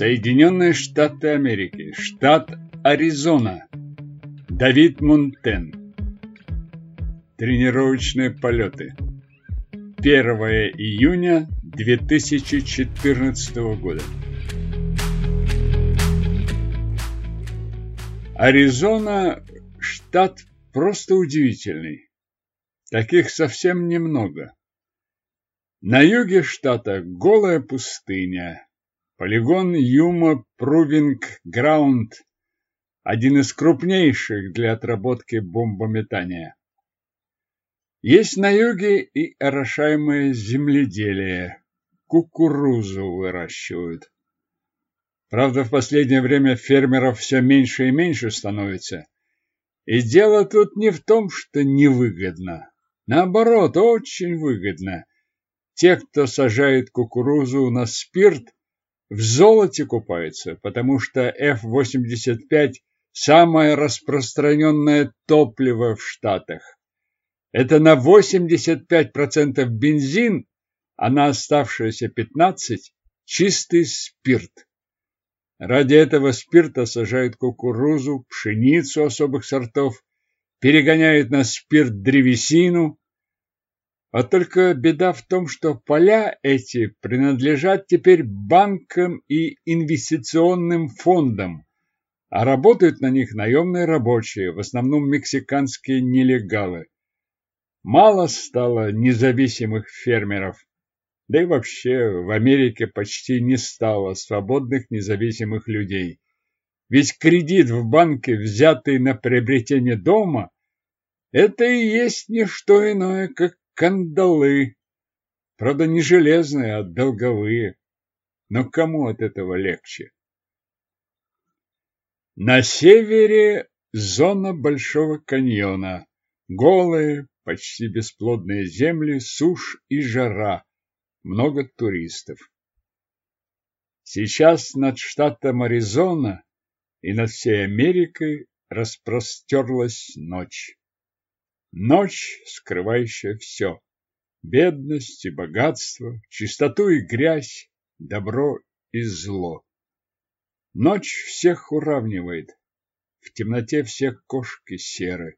Соединенные Штаты Америки, штат Аризона. Давид Монтен. Тренировочные полеты. 1 июня 2014 года. Аризона – штат просто удивительный. Таких совсем немного. На юге штата голая пустыня, Полигон Юма Прувинг Граунд – один из крупнейших для отработки бомбометания. Есть на юге и орошаемое земледелие. Кукурузу выращивают. Правда, в последнее время фермеров все меньше и меньше становится. И дело тут не в том, что невыгодно. Наоборот, очень выгодно. Те, кто сажает кукурузу на спирт – в золоте купаются, потому что F-85 – самое распространенное топливо в Штатах. Это на 85% бензин, а на оставшиеся 15% – чистый спирт. Ради этого спирта сажают кукурузу, пшеницу особых сортов, перегоняют на спирт древесину, а только беда в том, что поля эти принадлежат теперь банкам и инвестиционным фондам, а работают на них наемные рабочие, в основном мексиканские нелегалы. Мало стало независимых фермеров, да и вообще в Америке почти не стало свободных независимых людей. Ведь кредит в банке, взятый на приобретение дома, это и есть не что иное, как кандалы. Правда, не железные, а долговые. Но кому от этого легче? На севере зона Большого каньона. Голые, почти бесплодные земли, сушь и жара. Много туристов. Сейчас над штатом Аризона и над всей Америкой распростерлась ночь. Ночь, скрывающая все. Бедность и богатство, чистоту и грязь, добро и зло. Ночь всех уравнивает. В темноте всех кошки серы.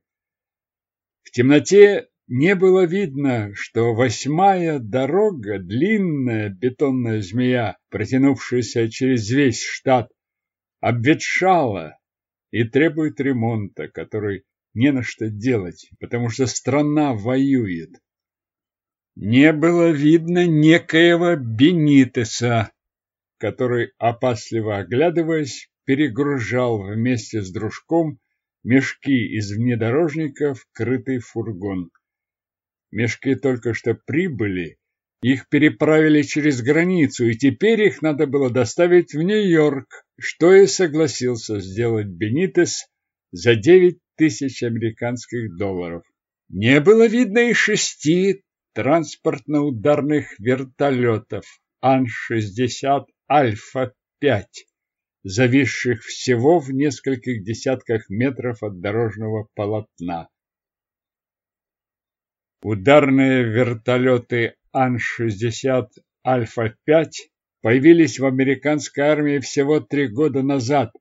В темноте не было видно, что восьмая дорога, длинная бетонная змея, протянувшаяся через весь штат, обветшала и требует ремонта, который не на что делать, потому что страна воюет. Не было видно некоего Бенитеса, который, опасливо оглядываясь, перегружал вместе с дружком мешки из внедорожника в крытый фургон. Мешки только что прибыли, их переправили через границу, и теперь их надо было доставить в Нью-Йорк, что и согласился сделать Бенитес за девять тысяч американских долларов. Не было видно и шести транспортно-ударных вертолетов Ан-60 Альфа-5, зависших всего в нескольких десятках метров от дорожного полотна. Ударные вертолеты Ан-60 Альфа-5 появились в американской армии всего три года назад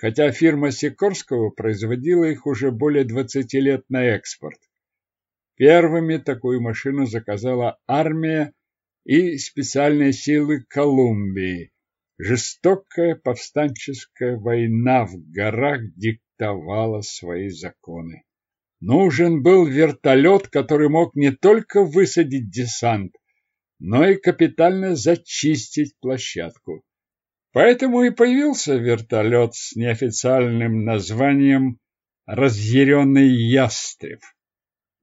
хотя фирма Сикорского производила их уже более 20 лет на экспорт. Первыми такую машину заказала армия и специальные силы Колумбии. Жестокая повстанческая война в горах диктовала свои законы. Нужен был вертолет, который мог не только высадить десант, но и капитально зачистить площадку. Поэтому и появился вертолет с неофициальным названием «Разъяренный ястреб».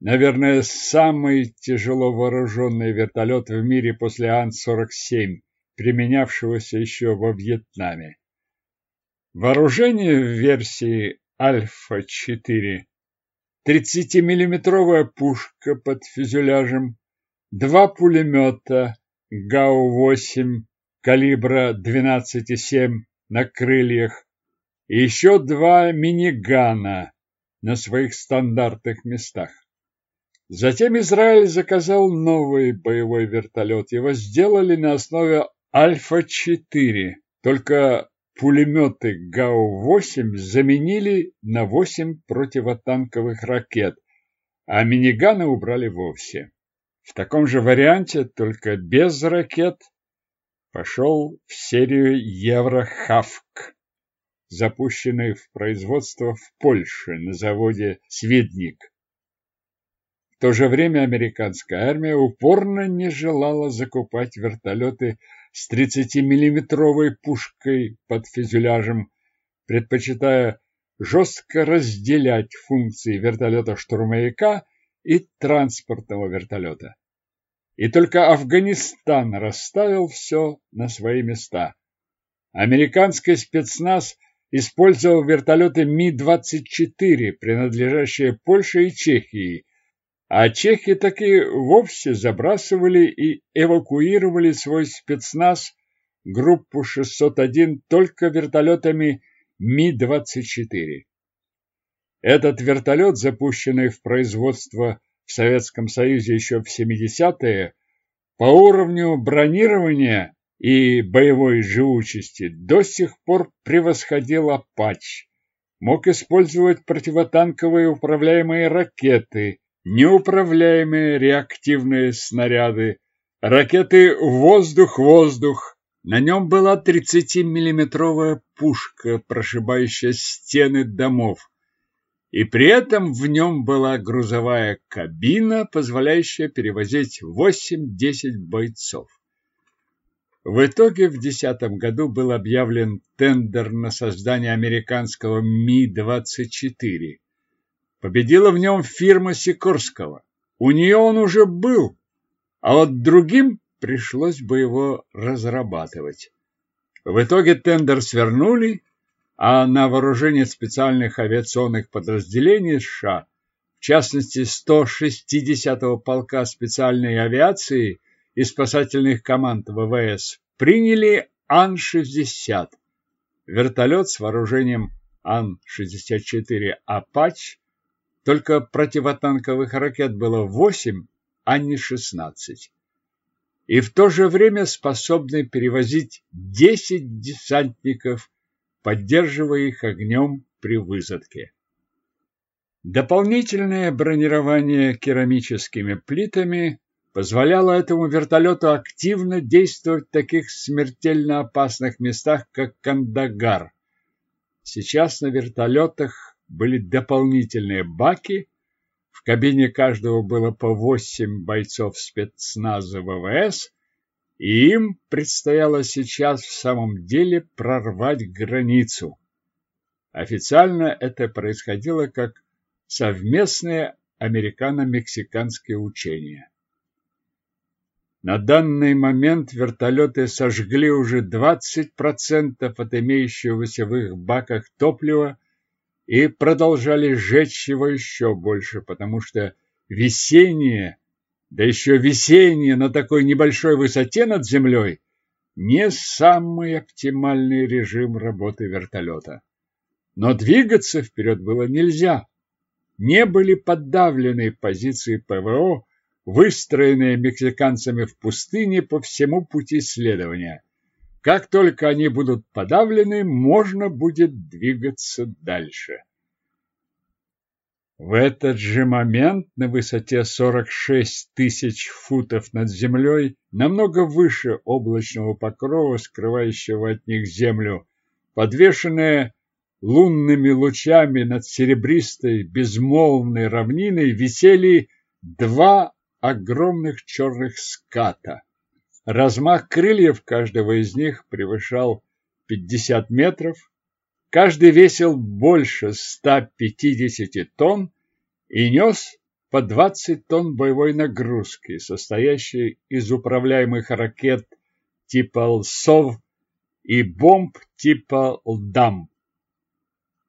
Наверное, самый тяжело вооруженный вертолет в мире после Ан-47, применявшегося еще во Вьетнаме. Вооружение в версии Альфа-4 30-миллиметровая пушка под фюзеляжем, два пулемета ГАУ-8 калибра 12,7 на крыльях и еще два минигана на своих стандартных местах. Затем Израиль заказал новый боевой вертолет. Его сделали на основе Альфа-4 Только пулеметы ГАУ-8 заменили на 8 противотанковых ракет, а миниганы убрали вовсе. В таком же варианте, только без ракет, пошел в серию Еврохавк, запущенный в производство в Польше на заводе «Свидник». В то же время американская армия упорно не желала закупать вертолеты с 30-миллиметровой пушкой под фюзеляжем, предпочитая жестко разделять функции вертолета-штурмовика и транспортного вертолета. И только Афганистан расставил все на свои места. Американский спецназ использовал вертолеты Ми-24, принадлежащие Польше и Чехии, а чехи таки вовсе забрасывали и эвакуировали свой спецназ, группу 601, только вертолетами Ми-24. Этот вертолет, запущенный в производство в Советском Союзе еще в 70-е, по уровню бронирования и боевой живучести до сих пор превосходил «Апач», мог использовать противотанковые управляемые ракеты, неуправляемые реактивные снаряды, ракеты «Воздух-воздух». На нем была 30-миллиметровая пушка, прошибающая стены домов. И при этом в нем была грузовая кабина, позволяющая перевозить 8-10 бойцов. В итоге в 2010 году был объявлен тендер на создание американского Ми-24. Победила в нем фирма Сикорского. У нее он уже был, а вот другим пришлось бы его разрабатывать. В итоге тендер свернули, а на вооружение специальных авиационных подразделений США, в частности 160-го полка специальной авиации и спасательных команд ВВС, приняли Ан-60, вертолет с вооружением Ан-64 «Апач», только противотанковых ракет было 8, а не 16. И в то же время способны перевозить 10 десантников, поддерживая их огнем при высадке. Дополнительное бронирование керамическими плитами позволяло этому вертолету активно действовать в таких смертельно опасных местах, как Кандагар. Сейчас на вертолетах были дополнительные баки, в кабине каждого было по восемь бойцов спецназа ВВС, и им предстояло сейчас в самом деле прорвать границу. Официально это происходило как совместное американо-мексиканское учение. На данный момент вертолеты сожгли уже 20% от имеющегося в их баках топлива и продолжали сжечь его еще больше, потому что весеннее, да еще весеннее на такой небольшой высоте над землей, не самый оптимальный режим работы вертолета. Но двигаться вперед было нельзя. Не были подавлены позиции ПВО, выстроенные мексиканцами в пустыне по всему пути следования. Как только они будут подавлены, можно будет двигаться дальше. В этот же момент на высоте 46 тысяч футов над землей, намного выше облачного покрова, скрывающего от них землю, подвешенная лунными лучами над серебристой безмолвной равниной, висели два огромных черных ската. Размах крыльев каждого из них превышал 50 метров, каждый весил больше 150 тонн и нес по 20 тонн боевой нагрузки, состоящей из управляемых ракет типа ЛСОВ и бомб типа ЛДАМ.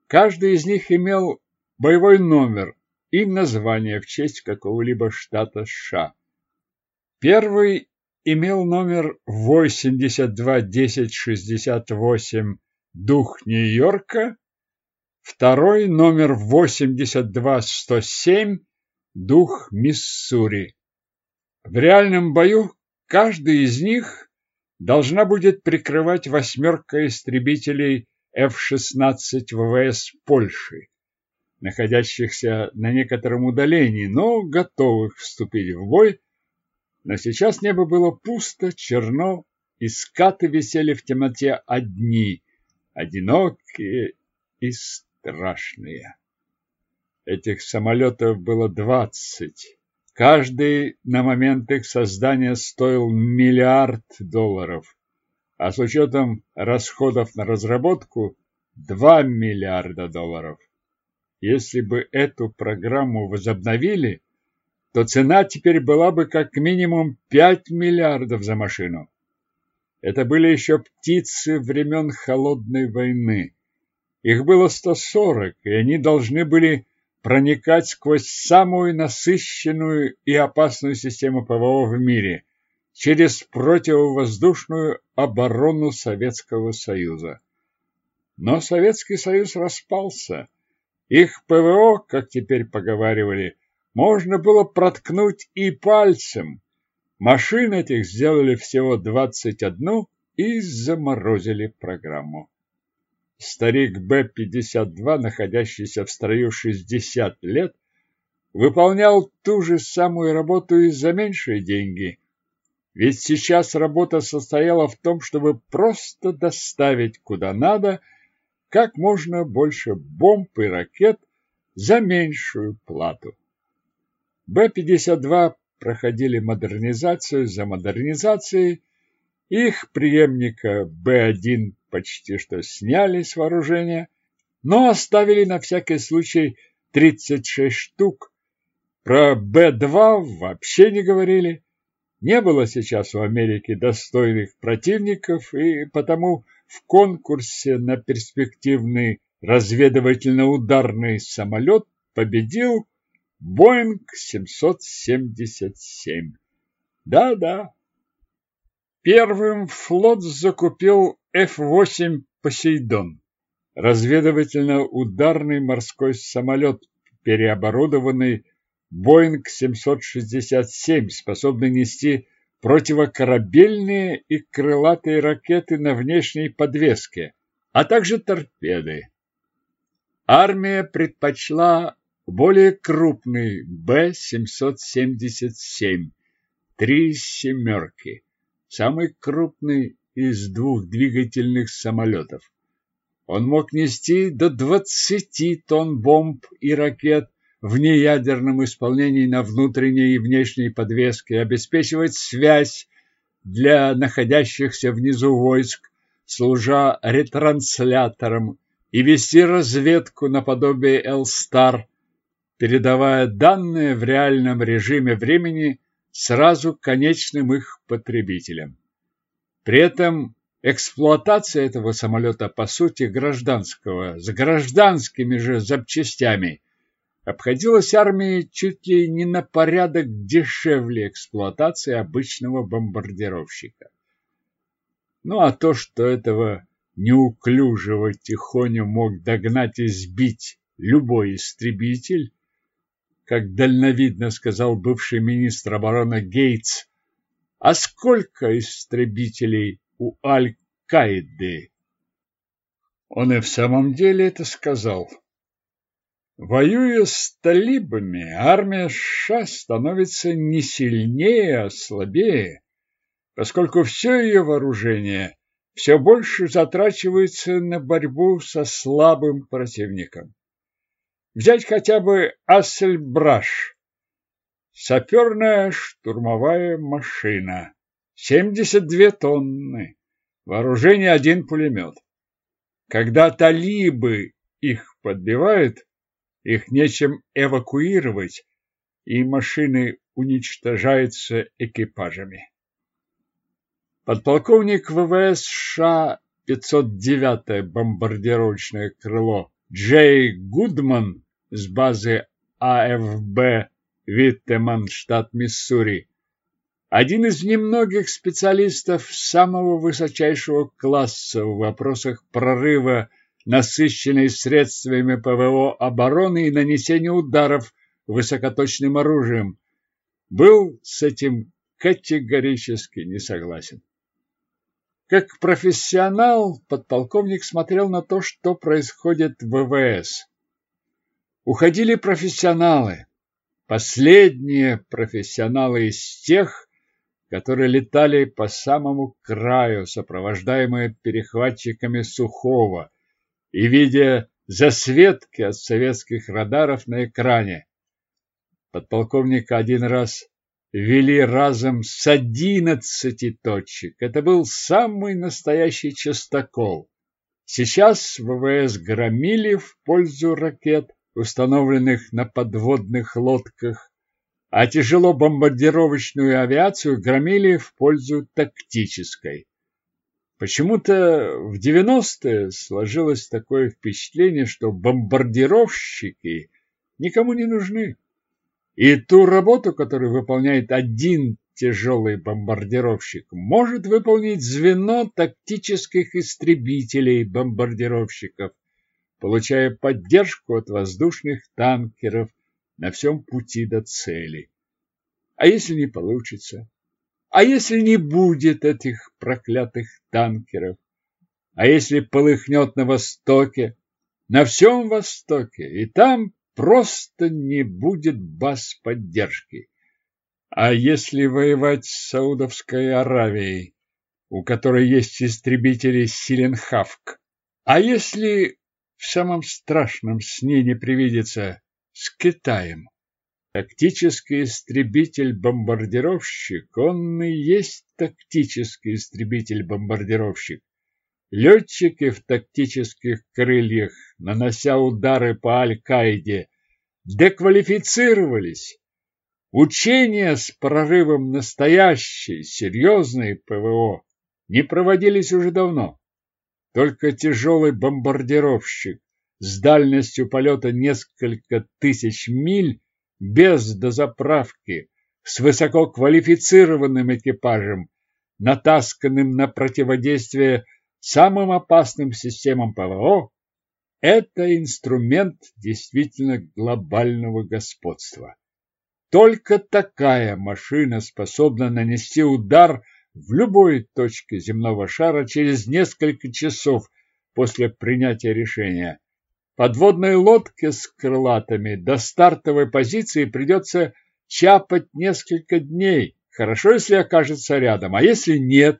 Каждый из них имел боевой номер и название в честь какого-либо штата США. Первый имел номер 821068 «Дух Нью-Йорка», второй номер 82107 «Дух Миссури». В реальном бою каждый из них должна будет прикрывать восьмерка истребителей F-16 ВВС Польши, находящихся на некотором удалении, но готовых вступить в бой. Но сейчас небо было пусто, черно, и скаты висели в темноте одни, одинокие и страшные. Этих самолетов было двадцать. Каждый на момент их создания стоил миллиард долларов, а с учетом расходов на разработку – 2 миллиарда долларов. Если бы эту программу возобновили, то цена теперь была бы как минимум 5 миллиардов за машину. Это были еще птицы времен Холодной войны. Их было 140, и они должны были проникать сквозь самую насыщенную и опасную систему ПВО в мире через противовоздушную оборону Советского Союза. Но Советский Союз распался. Их ПВО, как теперь поговаривали, можно было проткнуть и пальцем. Машин этих сделали всего 21 и заморозили программу. Старик Б-52, находящийся в строю 60 лет, выполнял ту же самую работу и за меньшие деньги. Ведь сейчас работа состояла в том, чтобы просто доставить куда надо как можно больше бомб и ракет за меньшую плату. Б-52 проходили модернизацию за модернизацией, их преемника Б-1 почти что сняли с вооружения, но оставили на всякий случай 36 штук. Про Б-2 вообще не говорили. Не было сейчас у Америки достойных противников, и потому в конкурсе на перспективный разведывательно-ударный самолет победил Боинг 777. Да-да. Первым флот закупил F-8 «Посейдон» – разведывательно-ударный морской самолет, переоборудованный Боинг 767, способный нести противокорабельные и крылатые ракеты на внешней подвеске, а также торпеды. Армия предпочла более крупный Б-777, три семерки, самый крупный из двух двигательных самолетов. Он мог нести до 20 тонн бомб и ракет в неядерном исполнении на внутренней и внешней подвеске, обеспечивать связь для находящихся внизу войск, служа ретранслятором, и вести разведку наподобие L-Star, передавая данные в реальном режиме времени сразу конечным их потребителям. При этом эксплуатация этого самолета, по сути, гражданского, с гражданскими же запчастями, обходилась армии чуть ли не на порядок дешевле эксплуатации обычного бомбардировщика. Ну а то, что этого неуклюжего тихоню мог догнать и сбить любой истребитель, как дальновидно сказал бывший министр обороны Гейтс, а сколько истребителей у Аль-Каиды? Он и в самом деле это сказал. Воюя с талибами, армия США становится не сильнее, а слабее, поскольку все ее вооружение все больше затрачивается на борьбу со слабым противником. Взять хотя бы Ассельбраш, Саперная штурмовая машина. 72 тонны. Вооружение один пулемет. Когда талибы их подбивают, их нечем эвакуировать, и машины уничтожаются экипажами. Подполковник ВВС США 509-е бомбардировочное крыло Джей Гудман с базы АФБ Виттеман, штат Миссури. Один из немногих специалистов самого высочайшего класса в вопросах прорыва, насыщенной средствами ПВО обороны и нанесения ударов высокоточным оружием, был с этим категорически не согласен. Как профессионал, подполковник смотрел на то, что происходит в ВВС. Уходили профессионалы, последние профессионалы из тех, которые летали по самому краю, сопровождаемые перехватчиками Сухого и видя засветки от советских радаров на экране. Подполковник один раз вели разом с одиннадцати точек. Это был самый настоящий частокол. Сейчас ВВС громили в пользу ракет, установленных на подводных лодках, а тяжело-бомбардировочную авиацию громили в пользу тактической. Почему-то в 90-е сложилось такое впечатление, что бомбардировщики никому не нужны. И ту работу, которую выполняет один тяжелый бомбардировщик, может выполнить звено тактических истребителей-бомбардировщиков, получая поддержку от воздушных танкеров на всем пути до цели. А если не получится? А если не будет этих проклятых танкеров? А если полыхнет на востоке, на всем востоке, и там просто не будет баз поддержки. А если воевать с Саудовской Аравией, у которой есть истребители Силенхавк? А если в самом страшном сне не привидится с Китаем? Тактический истребитель-бомбардировщик, он и есть тактический истребитель-бомбардировщик. Летчики в тактических крыльях, нанося удары по Аль-Каиде, деквалифицировались. Учения с прорывом настоящей, серьезной ПВО не проводились уже давно. Только тяжелый бомбардировщик с дальностью полета несколько тысяч миль без дозаправки, с высококвалифицированным экипажем, натасканным на противодействие самым опасным системам ПВО, это инструмент действительно глобального господства. Только такая машина способна нанести удар в любой точке земного шара через несколько часов после принятия решения. Подводной лодке с крылатами до стартовой позиции придется чапать несколько дней. Хорошо, если окажется рядом, а если нет?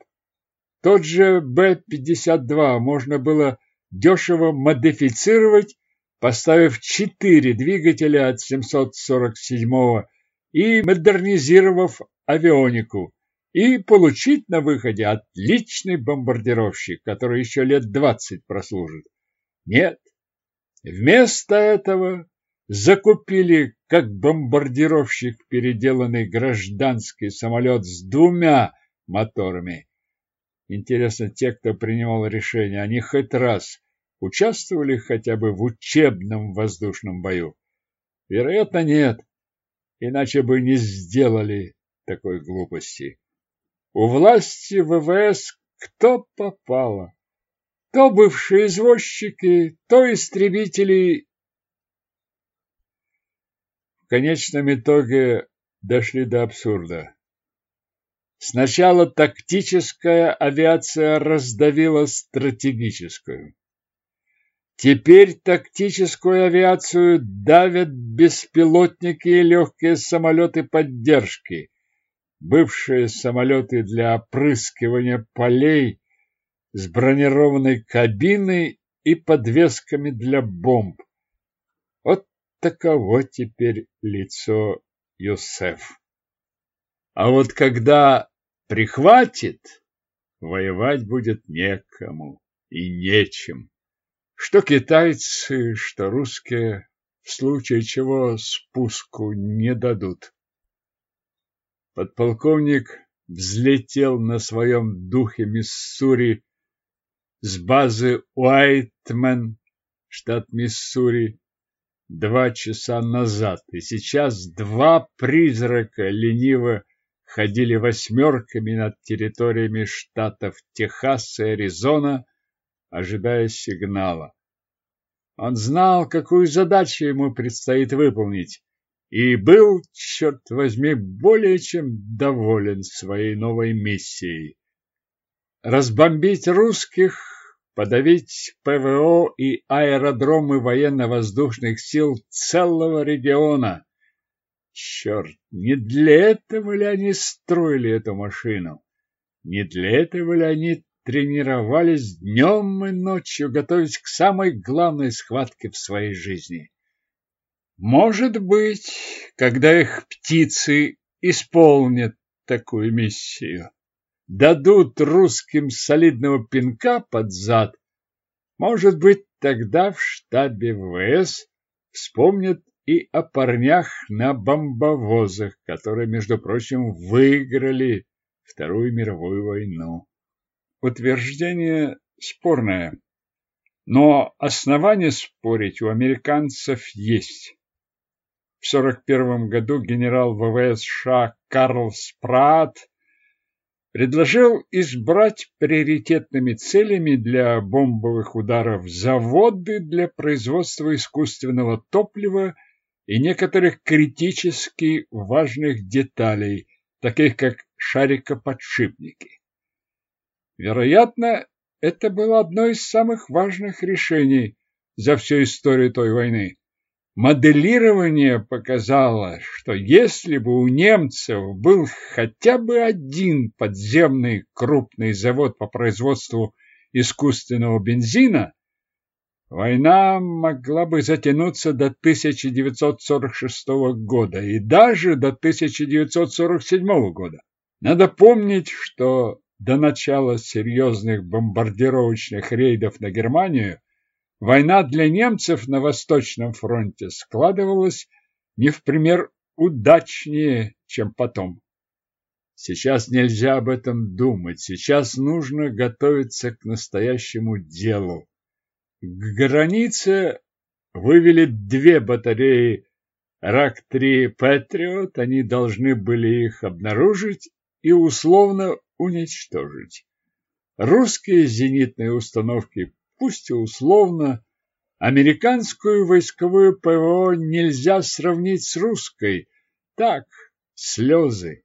Тот же Б-52 можно было дешево модифицировать, поставив четыре двигателя от 747 и модернизировав авионику, и получить на выходе отличный бомбардировщик, который еще лет 20 прослужит. Нет, вместо этого закупили как бомбардировщик переделанный гражданский самолет с двумя моторами Интересно, те, кто принимал решение, они хоть раз участвовали хотя бы в учебном воздушном бою? Вероятно, нет, иначе бы не сделали такой глупости. У власти ВВС кто попало? То бывшие извозчики, то истребители. В конечном итоге дошли до абсурда. Сначала тактическая авиация раздавила стратегическую. Теперь тактическую авиацию давят беспилотники и легкие самолеты поддержки, бывшие самолеты для опрыскивания полей с бронированной кабиной и подвесками для бомб. Вот таково теперь лицо Юсеф. А вот когда прихватит, воевать будет некому и нечем. Что китайцы, что русские, в случае чего спуску не дадут. Подполковник взлетел на своем духе Миссури с базы Уайтмен, штат Миссури, два часа назад, и сейчас два призрака лениво ходили восьмерками над территориями штатов Техас и Аризона, ожидая сигнала. Он знал, какую задачу ему предстоит выполнить, и был, черт возьми, более чем доволен своей новой миссией. разбомбить русских, подавить ПВО и аэродромы военно-воздушных сил целого региона. Черт, не для этого ли они строили эту машину? Не для этого ли они тренировались днем и ночью, готовясь к самой главной схватке в своей жизни? Может быть, когда их птицы исполнят такую миссию, дадут русским солидного пинка под зад, может быть, тогда в штабе ВС вспомнят и о парнях на бомбовозах, которые, между прочим, выиграли Вторую мировую войну. Утверждение спорное, но основания спорить у американцев есть. В 1941 году генерал ВВС США Карл Спраат предложил избрать приоритетными целями для бомбовых ударов заводы для производства искусственного топлива и некоторых критически важных деталей, таких как шарикоподшипники. Вероятно, это было одно из самых важных решений за всю историю той войны. Моделирование показало, что если бы у немцев был хотя бы один подземный крупный завод по производству искусственного бензина, война могла бы затянуться до 1946 года и даже до 1947 года. Надо помнить, что до начала серьезных бомбардировочных рейдов на Германию Война для немцев на Восточном фронте складывалась не в пример удачнее, чем потом. Сейчас нельзя об этом думать, сейчас нужно готовиться к настоящему делу. К границе вывели две батареи РАК-3 «Патриот», они должны были их обнаружить и условно уничтожить. Русские зенитные установки пусть и условно, американскую войсковую ПВО нельзя сравнить с русской. Так, слезы.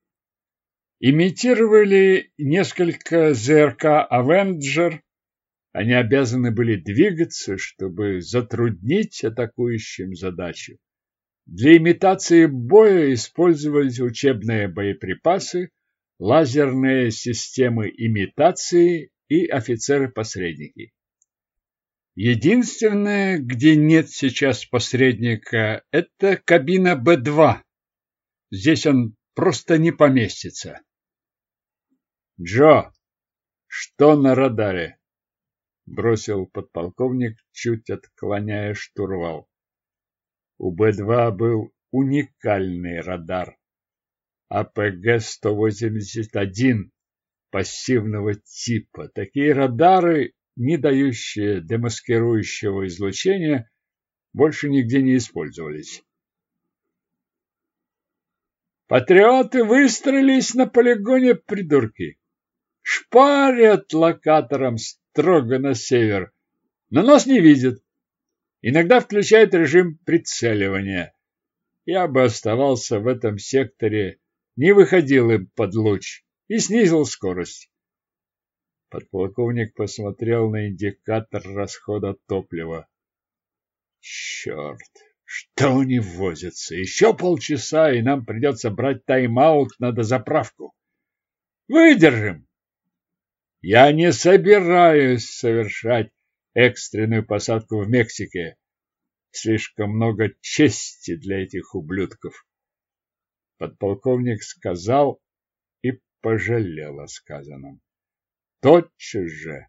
Имитировали несколько ЗРК «Авенджер». Они обязаны были двигаться, чтобы затруднить атакующим задачу. Для имитации боя использовались учебные боеприпасы, лазерные системы имитации и офицеры-посредники. Единственное, где нет сейчас посредника, это кабина Б-2. Здесь он просто не поместится. Джо, что на радаре? Бросил подполковник, чуть отклоняя штурвал. У Б-2 был уникальный радар. АПГ-181 пассивного типа. Такие радары не дающие демаскирующего излучения, больше нигде не использовались. Патриоты выстроились на полигоне, придурки. Шпарят локатором строго на север, но нас не видят. Иногда включают режим прицеливания. Я бы оставался в этом секторе, не выходил им под луч и снизил скорость. Подполковник посмотрел на индикатор расхода топлива. Черт, что они возятся? Еще полчаса, и нам придется брать тайм-аут на дозаправку. Выдержим. Я не собираюсь совершать экстренную посадку в Мексике. Слишком много чести для этих ублюдков. Подполковник сказал и пожалел о сказанном тотчас же.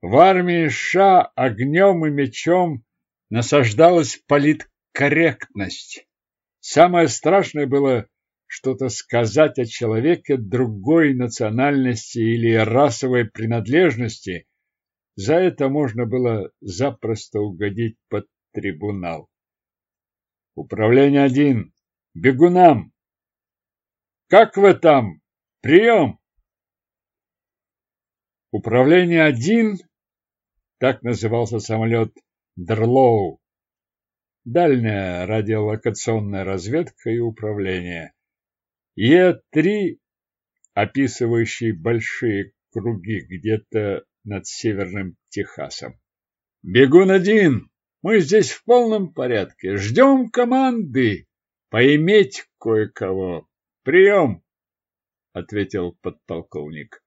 В армии США огнем и мечом насаждалась политкорректность. Самое страшное было что-то сказать о человеке другой национальности или расовой принадлежности. За это можно было запросто угодить под трибунал. Управление один. Бегунам. Как вы там? Прием! Управление один, так назывался самолет Дрлоу, дальняя радиолокационная разведка и управление. Е-3, описывающий большие круги где-то над северным Техасом. Бегун один, мы здесь в полном порядке, ждем команды, поиметь кое-кого. Прием, ответил подполковник.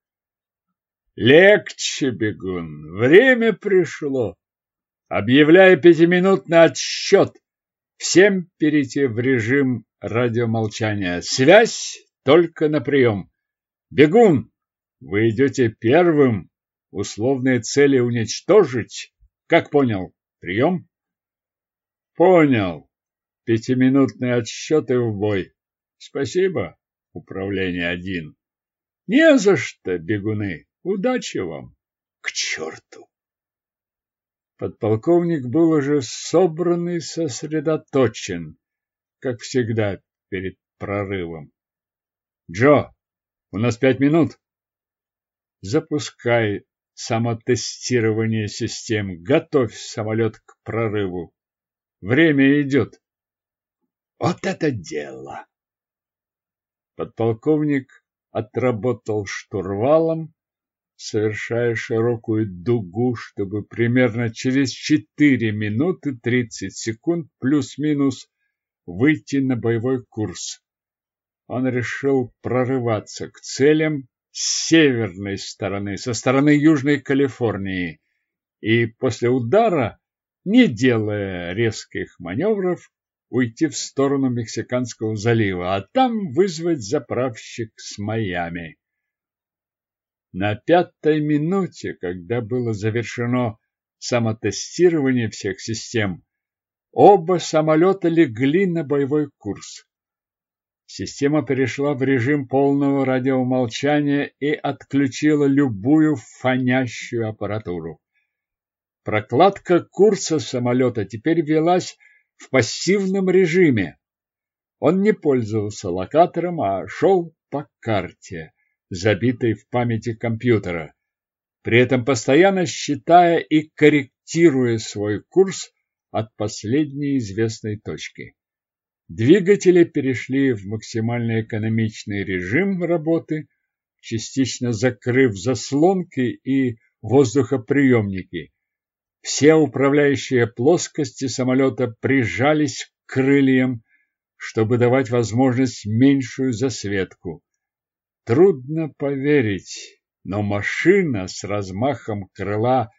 Легче, бегун, время пришло. Объявляю пятиминутный отсчет. Всем перейти в режим радиомолчания. Связь только на прием. Бегун, вы идете первым. Условные цели уничтожить. Как понял? Прием? Понял. Пятиминутные отсчеты в бой. Спасибо, управление один. Не за что, бегуны. Удачи вам. К черту. Подполковник был уже собран и сосредоточен, как всегда перед прорывом. Джо, у нас пять минут. Запускай самотестирование систем. Готовь самолет к прорыву. Время идет. Вот это дело! Подполковник отработал штурвалом, совершая широкую дугу, чтобы примерно через 4 минуты 30 секунд плюс-минус выйти на боевой курс. Он решил прорываться к целям с северной стороны, со стороны Южной Калифорнии, и после удара, не делая резких маневров, уйти в сторону Мексиканского залива, а там вызвать заправщик с Майами. На пятой минуте, когда было завершено самотестирование всех систем, оба самолета легли на боевой курс. Система перешла в режим полного радиомолчания и отключила любую фонящую аппаратуру. Прокладка курса самолета теперь велась в пассивном режиме. Он не пользовался локатором, а шел по карте забитой в памяти компьютера, при этом постоянно считая и корректируя свой курс от последней известной точки. Двигатели перешли в максимально экономичный режим работы, частично закрыв заслонки и воздухоприемники. Все управляющие плоскости самолета прижались к крыльям, чтобы давать возможность меньшую засветку. Трудно поверить, но машина с размахом крыла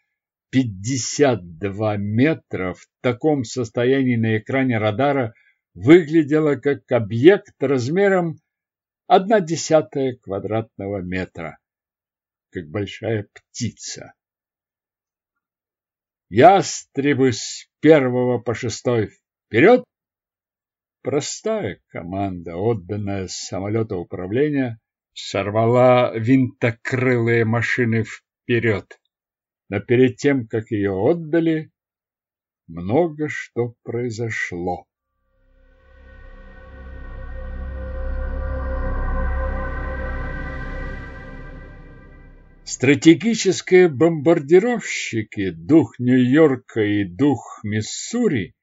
52 метра в таком состоянии на экране радара выглядела как объект размером одна десятая квадратного метра, как большая птица. Ястребы с первого по шестой вперед! Простая команда, отданная с самолета управления, сорвала винтокрылые машины вперед. Но перед тем, как ее отдали, много что произошло. Стратегические бомбардировщики, дух Нью-Йорка и дух Миссури,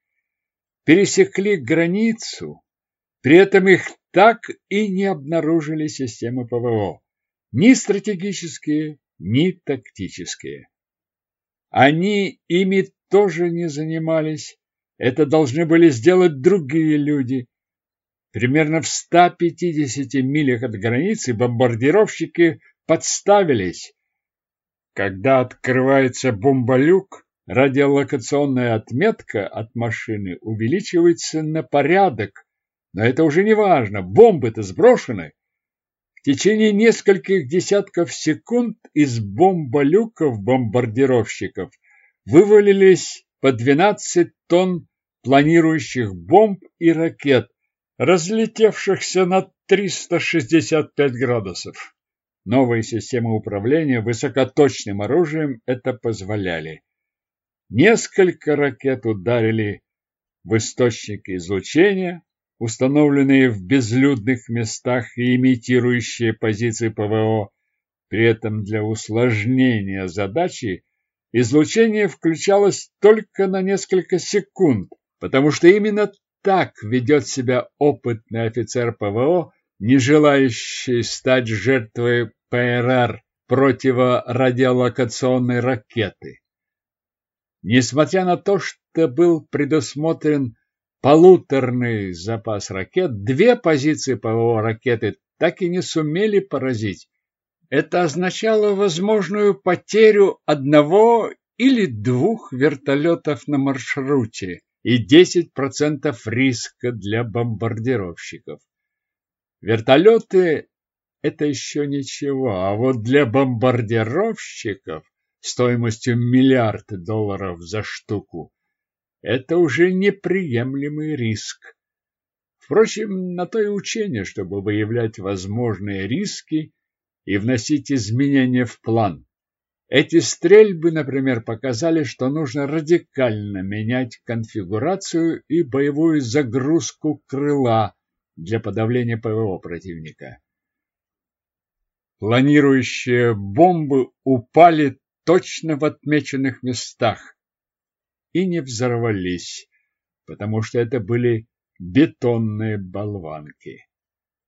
пересекли границу, при этом их так и не обнаружили системы ПВО, ни стратегические, ни тактические. Они ими тоже не занимались, это должны были сделать другие люди. Примерно в 150 милях от границы бомбардировщики подставились. Когда открывается бомболюк, радиолокационная отметка от машины увеличивается на порядок, но это уже не важно, бомбы-то сброшены. В течение нескольких десятков секунд из бомболюков бомбардировщиков вывалились по 12 тонн планирующих бомб и ракет, разлетевшихся на 365 градусов. Новые системы управления высокоточным оружием это позволяли. Несколько ракет ударили в источники излучения, установленные в безлюдных местах и имитирующие позиции ПВО. При этом для усложнения задачи излучение включалось только на несколько секунд, потому что именно так ведет себя опытный офицер ПВО, не желающий стать жертвой ПРР, противорадиолокационной ракеты. Несмотря на то, что был предусмотрен полуторный запас ракет, две позиции ПВО ракеты так и не сумели поразить. Это означало возможную потерю одного или двух вертолетов на маршруте и 10% риска для бомбардировщиков. Вертолеты – это еще ничего, а вот для бомбардировщиков стоимостью миллиард долларов за штуку – это уже неприемлемый риск. Впрочем, на то и учение, чтобы выявлять возможные риски и вносить изменения в план. Эти стрельбы, например, показали, что нужно радикально менять конфигурацию и боевую загрузку крыла для подавления ПВО противника. Планирующие бомбы упали точно в отмеченных местах и не взорвались, потому что это были бетонные болванки.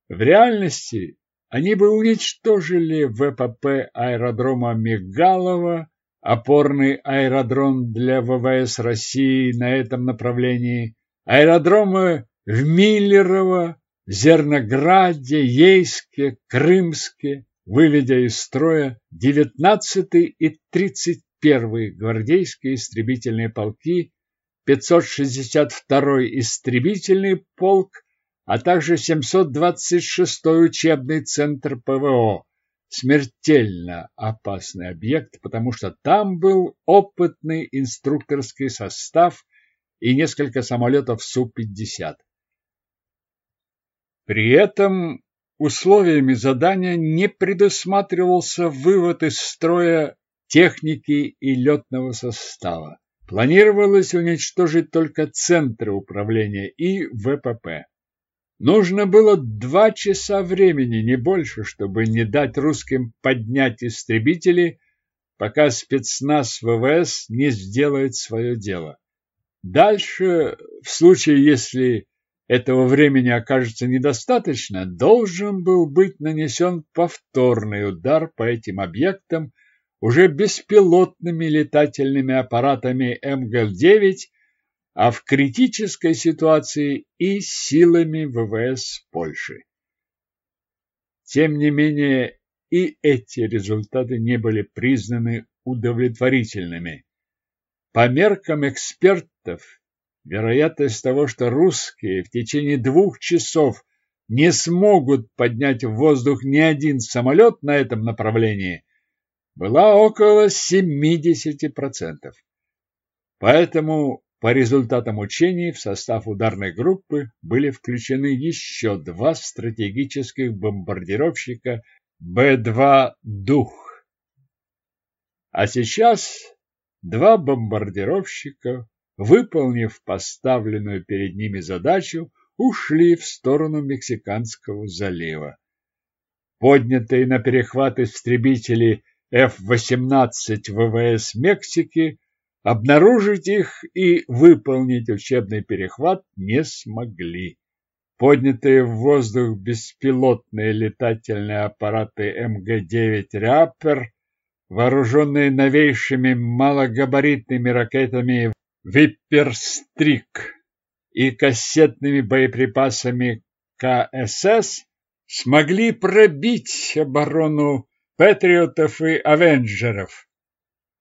В реальности они бы уничтожили ВПП аэродрома Мигалова, опорный аэродром для ВВС России на этом направлении, аэродромы в Миллерово, Зернограде, Ейске, Крымске, выведя из строя 19-й и 31-й гвардейские истребительные полки, 562-й истребительный полк, а также 726-й учебный центр ПВО. Смертельно опасный объект, потому что там был опытный инструкторский состав и несколько самолетов Су-50. При этом условиями задания не предусматривался вывод из строя техники и летного состава. Планировалось уничтожить только центры управления и ВПП. Нужно было два часа времени, не больше, чтобы не дать русским поднять истребители, пока спецназ ВВС не сделает свое дело. Дальше, в случае, если этого времени окажется недостаточно, должен был быть нанесен повторный удар по этим объектам уже беспилотными летательными аппаратами МГЛ-9 а в критической ситуации и силами ВВС Польши. Тем не менее, и эти результаты не были признаны удовлетворительными. По меркам экспертов, вероятность того, что русские в течение двух часов не смогут поднять в воздух ни один самолет на этом направлении, была около 70%. Поэтому по результатам учений в состав ударной группы были включены еще два стратегических бомбардировщика Б-2 «Дух». А сейчас два бомбардировщика, выполнив поставленную перед ними задачу, ушли в сторону Мексиканского залива. Поднятые на перехват истребители F-18 ВВС Мексики Обнаружить их и выполнить учебный перехват не смогли. Поднятые в воздух беспилотные летательные аппараты МГ-9 «Ряппер», вооруженные новейшими малогабаритными ракетами «Випперстрик» и кассетными боеприпасами КСС, смогли пробить оборону патриотов и авенджеров.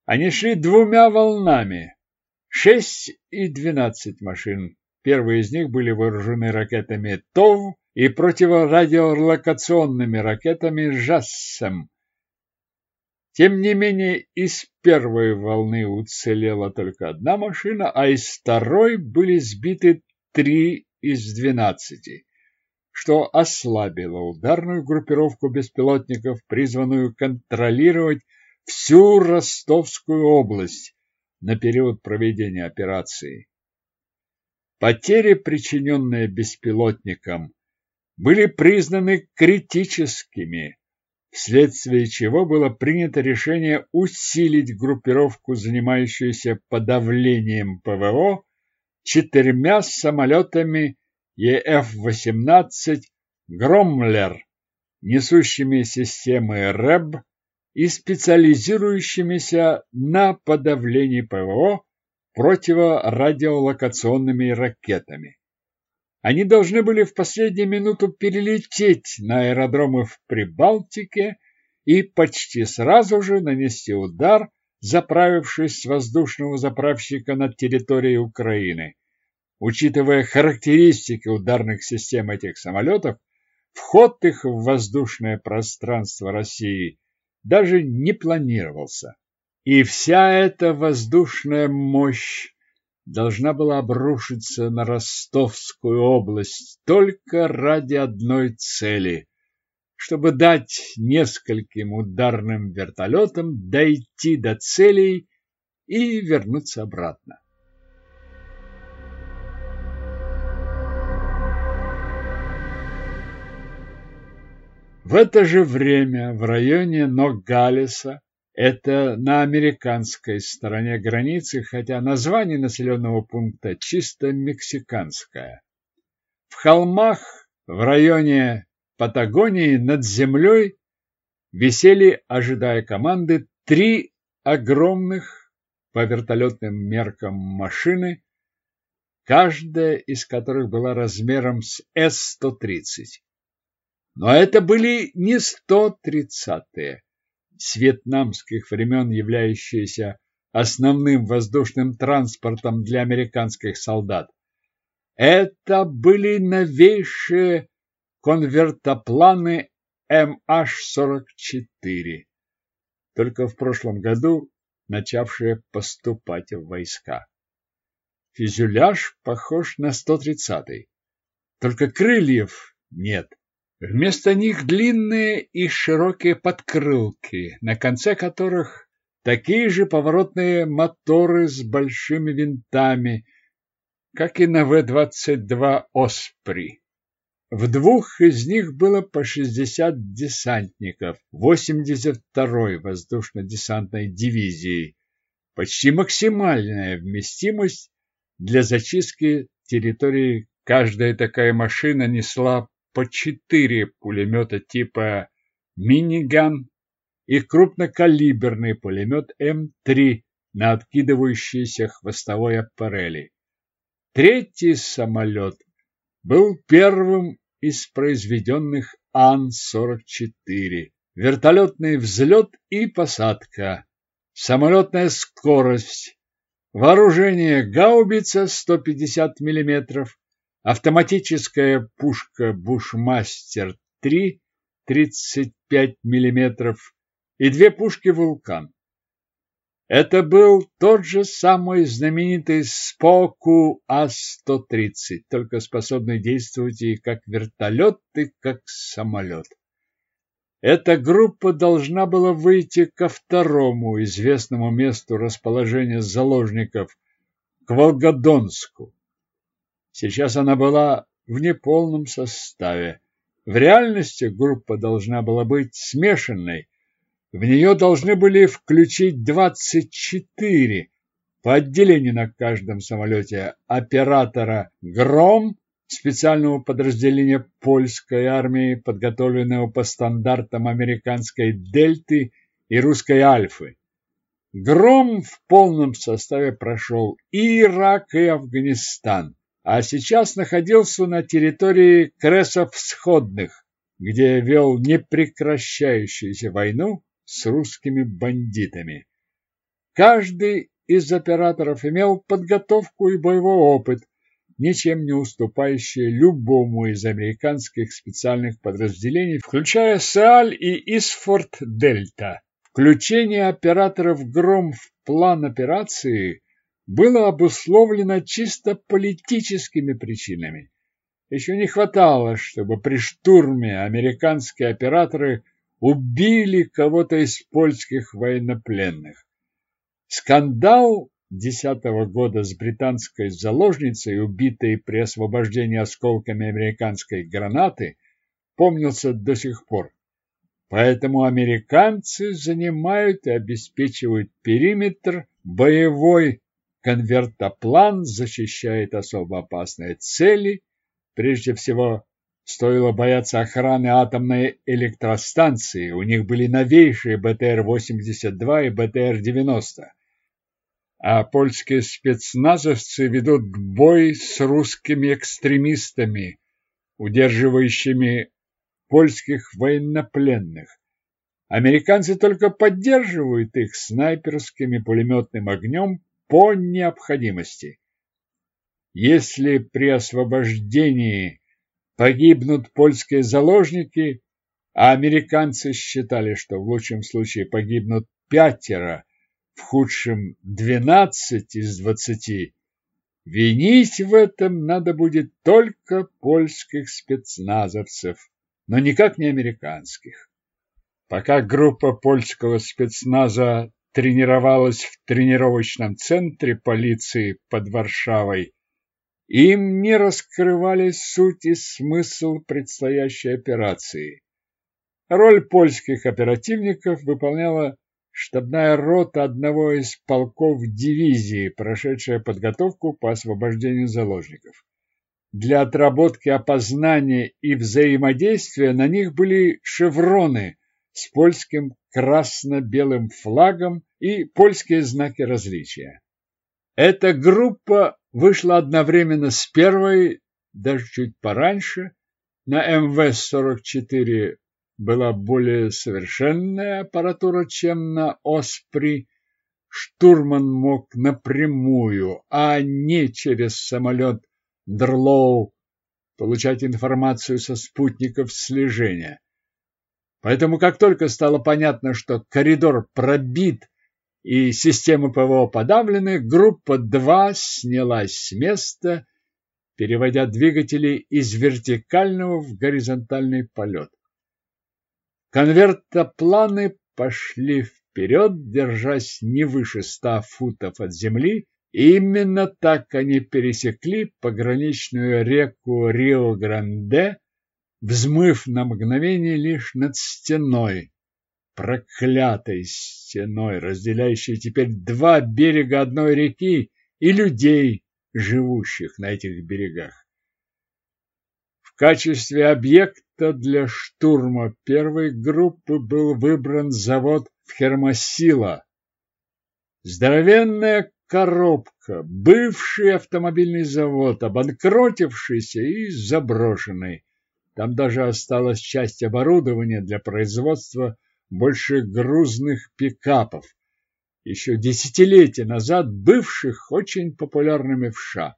Они шли двумя волнами. Шесть и двенадцать машин. Первые из них были вооружены ракетами ТОВ и противорадиолокационными ракетами ЖАССом. Тем не менее, из первой волны уцелела только одна машина, а из второй были сбиты три из двенадцати, что ослабило ударную группировку беспилотников, призванную контролировать всю Ростовскую область на период проведения операции. Потери, причиненные беспилотникам, были признаны критическими, вследствие чего было принято решение усилить группировку, занимающуюся подавлением ПВО, четырьмя самолетами ЕФ-18 «Громлер», несущими системы РЭБ и специализирующимися на подавлении ПВО противорадиолокационными ракетами. Они должны были в последнюю минуту перелететь на аэродромы в Прибалтике и почти сразу же нанести удар, заправившись с воздушного заправщика над территорией Украины. Учитывая характеристики ударных систем этих самолетов, вход их в воздушное пространство России даже не планировался. И вся эта воздушная мощь должна была обрушиться на Ростовскую область только ради одной цели – чтобы дать нескольким ударным вертолетам дойти до целей и вернуться обратно. В это же время в районе Ногалеса, это на американской стороне границы, хотя название населенного пункта чисто мексиканское. В холмах в районе Патагонии над землей висели, ожидая команды, три огромных по вертолетным меркам машины, каждая из которых была размером с С-130. Но это были не 130-е, с вьетнамских времен являющиеся основным воздушным транспортом для американских солдат. Это были новейшие конвертопланы МH-44, только в прошлом году начавшие поступать в войска. Фюзеляж похож на 130-й, только крыльев нет. Вместо них длинные и широкие подкрылки, на конце которых такие же поворотные моторы с большими винтами, как и на В-22 «Оспри». В двух из них было по 60 десантников 82-й воздушно-десантной дивизии, почти максимальная вместимость для зачистки территории. Каждая такая машина несла по четыре пулемета типа «Миниган» и крупнокалиберный пулемет М3 на откидывающейся хвостовой аппарели. Третий самолет был первым из произведенных Ан-44. Вертолетный взлет и посадка, самолетная скорость, вооружение гаубица 150 мм, автоматическая пушка Бушмастер-3 35 мм и две пушки Вулкан. Это был тот же самый знаменитый Споку А-130, только способный действовать и как вертолет, и как самолет. Эта группа должна была выйти ко второму известному месту расположения заложников, к Волгодонску. Сейчас она была в неполном составе. В реальности группа должна была быть смешанной, в нее должны были включить 24 по отделению на каждом самолете оператора «Гром» специального подразделения польской армии, подготовленного по стандартам американской «Дельты» и русской «Альфы». «Гром» в полном составе прошел и Ирак, и Афганистан, а сейчас находился на территории Кресов Сходных, где вел непрекращающуюся войну с русскими бандитами. Каждый из операторов имел подготовку и боевой опыт, ничем не уступающий любому из американских специальных подразделений, включая СААЛь и Исфорд-Дельта. Включение операторов «Гром» в план операции было обусловлено чисто политическими причинами. Еще не хватало, чтобы при штурме американские операторы убили кого-то из польских военнопленных. Скандал десятого года с британской заложницей, убитой при освобождении осколками американской гранаты, помнился до сих пор. Поэтому американцы занимают и обеспечивают периметр, боевой конвертоплан защищает особо опасные цели, прежде всего стоило бояться охраны атомной электростанции. У них были новейшие БТР-82 и БТР-90. А польские спецназовцы ведут бой с русскими экстремистами, удерживающими польских военнопленных. Американцы только поддерживают их снайперским и пулеметным огнем по необходимости. Если при освобождении погибнут польские заложники, а американцы считали, что в лучшем случае погибнут пятеро, в худшем двенадцать из двадцати, винить в этом надо будет только польских спецназовцев, но никак не американских. Пока группа польского спецназа тренировалась в тренировочном центре полиции под Варшавой, им не раскрывали суть и смысл предстоящей операции. Роль польских оперативников выполняла штабная рота одного из полков дивизии, прошедшая подготовку по освобождению заложников. Для отработки опознания и взаимодействия на них были шевроны с польским красно-белым флагом и польские знаки различия. Эта группа вышла одновременно с первой, даже чуть пораньше. На МВ-44 была более совершенная аппаратура, чем на Оспри. Штурман мог напрямую, а не через самолет Дрлоу, получать информацию со спутников слежения. Поэтому, как только стало понятно, что коридор пробит и системы ПВО подавлены, группа 2 снялась с места, переводя двигатели из вертикального в горизонтальный полет. Конвертопланы пошли вперед, держась не выше ста футов от земли, и именно так они пересекли пограничную реку Рио-Гранде, взмыв на мгновение лишь над стеной, проклятой стеной, разделяющей теперь два берега одной реки и людей, живущих на этих берегах. В качестве объекта для штурма первой группы был выбран завод в Хермосила. Здоровенная коробка, бывший автомобильный завод, обанкротившийся и заброшенный. Там даже осталась часть оборудования для производства больших грузных пикапов, еще десятилетия назад бывших очень популярными в США.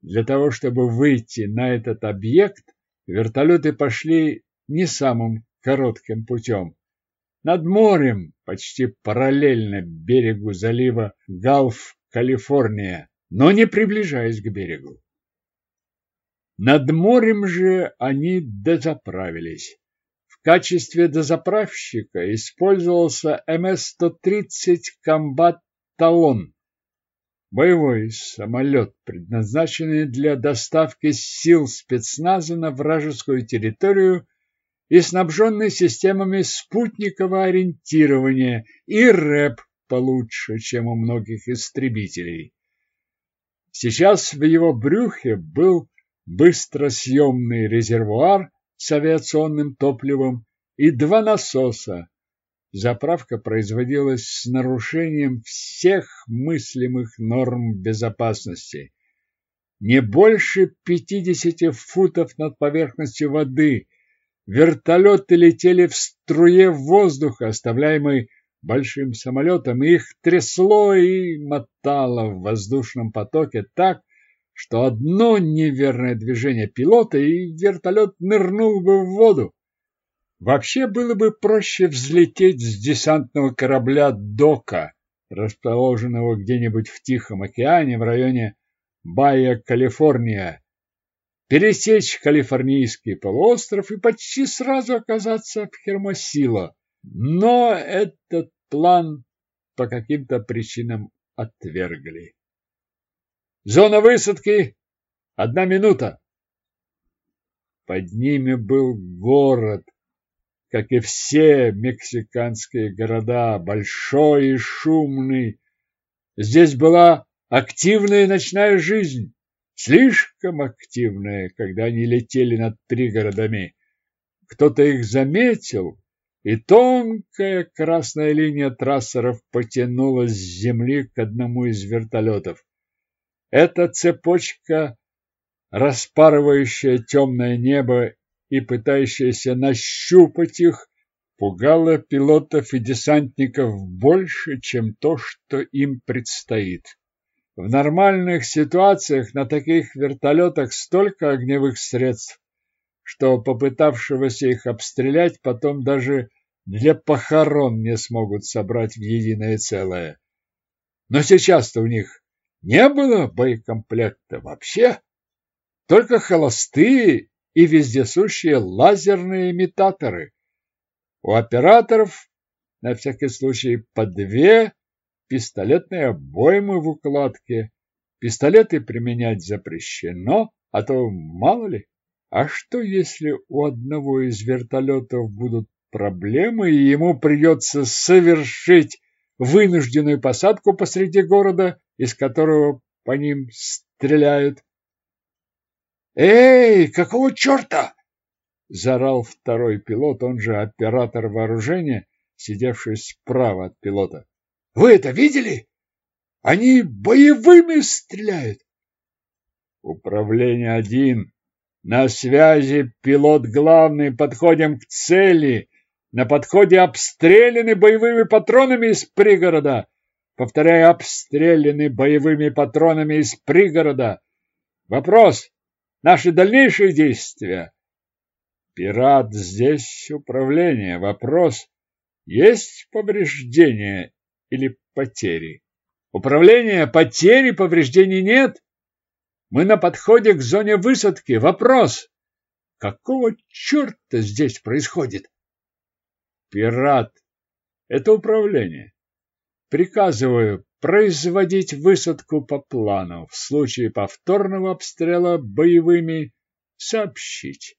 Для того, чтобы выйти на этот объект, вертолеты пошли не самым коротким путем. Над морем, почти параллельно берегу залива Галф, Калифорния, но не приближаясь к берегу. Над морем же они дозаправились. В качестве дозаправщика использовался МС-130 «Комбат Талон», боевой самолет, предназначенный для доставки сил спецназа на вражескую территорию и снабженный системами спутникового ориентирования и РЭП получше, чем у многих истребителей. Сейчас в его брюхе был быстросъемный резервуар с авиационным топливом и два насоса. Заправка производилась с нарушением всех мыслимых норм безопасности. Не больше 50 футов над поверхностью воды вертолеты летели в струе воздуха, оставляемой большим самолетом, и их трясло и мотало в воздушном потоке так, что одно неверное движение пилота, и вертолет нырнул бы в воду. Вообще было бы проще взлететь с десантного корабля «Дока», расположенного где-нибудь в Тихом океане в районе Байя, Калифорния, пересечь Калифорнийский полуостров и почти сразу оказаться в Хермосило. Но этот план по каким-то причинам отвергли. Зона высадки. Одна минута. Под ними был город, как и все мексиканские города, большой и шумный. Здесь была активная ночная жизнь. слишком активные, когда они летели над пригородами. Кто-то их заметил, и тонкая красная линия трассеров потянулась с земли к одному из вертолетов. Эта цепочка, распарывающая темное небо и пытающаяся нащупать их, пугала пилотов и десантников больше, чем то, что им предстоит. В нормальных ситуациях на таких вертолетах столько огневых средств, что попытавшегося их обстрелять потом даже для похорон не смогут собрать в единое целое. Но сейчас-то у них не было боекомплекта вообще, только холостые и вездесущие лазерные имитаторы. У операторов на всякий случай по две пистолетные обоймы в укладке. Пистолеты применять запрещено, а то мало ли. А что, если у одного из вертолетов будут проблемы, и ему придется совершить вынужденную посадку посреди города, из которого по ним стреляют? «Эй, какого черта?» – заорал второй пилот, он же оператор вооружения, сидевший справа от пилота. «Вы это видели? Они боевыми стреляют!» «Управление один!» На связи пилот главный, подходим к цели. На подходе обстреляны боевыми патронами из пригорода. Повторяю, обстреляны боевыми патронами из пригорода. Вопрос. Наши дальнейшие действия. Пират, здесь управление. Вопрос. Есть повреждения или потери? Управление, потери, повреждений нет? Мы на подходе к зоне высадки. Вопрос. Какого черта здесь происходит? Пират. Это управление. Приказываю производить высадку по плану. В случае повторного обстрела боевыми сообщить.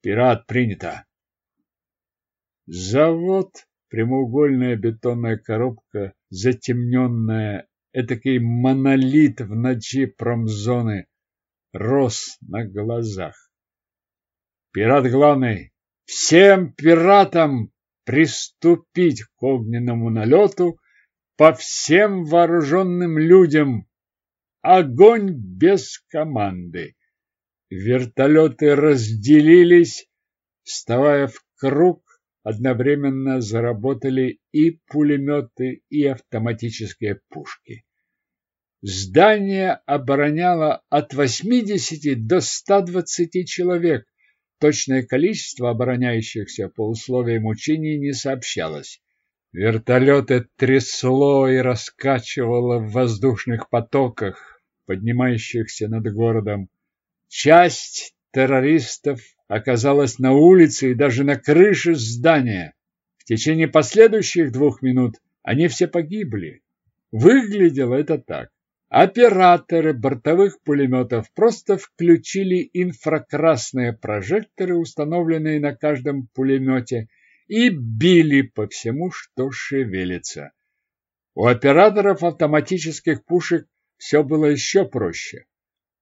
Пират принято. Завод. Прямоугольная бетонная коробка, затемненная этакий монолит в ночи промзоны рос на глазах. Пират главный, всем пиратам приступить к огненному налету по всем вооруженным людям. Огонь без команды. Вертолеты разделились, вставая в круг, одновременно заработали и пулеметы, и автоматические пушки. Здание обороняло от 80 до 120 человек. Точное количество обороняющихся по условиям учений не сообщалось. Вертолеты трясло и раскачивало в воздушных потоках, поднимающихся над городом. Часть террористов оказалась на улице и даже на крыше здания. В течение последующих двух минут они все погибли. Выглядело это так. Операторы бортовых пулеметов просто включили инфракрасные прожекторы, установленные на каждом пулемете, и били по всему, что шевелится. У операторов автоматических пушек все было еще проще.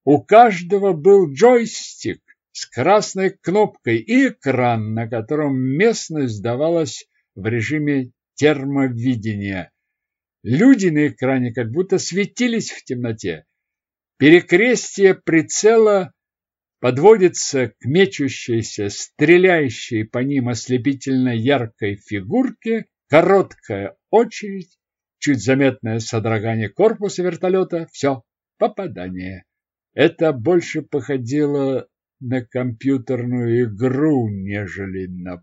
У каждого был джойстик, с красной кнопкой и экран, на котором местность сдавалась в режиме термовидения. Люди на экране как будто светились в темноте. Перекрестие прицела подводится к мечущейся, стреляющей по ним ослепительно яркой фигурке, короткая очередь, чуть заметное содрогание корпуса вертолета, все, попадание. Это больше походило на компьютерную игру, нежели на.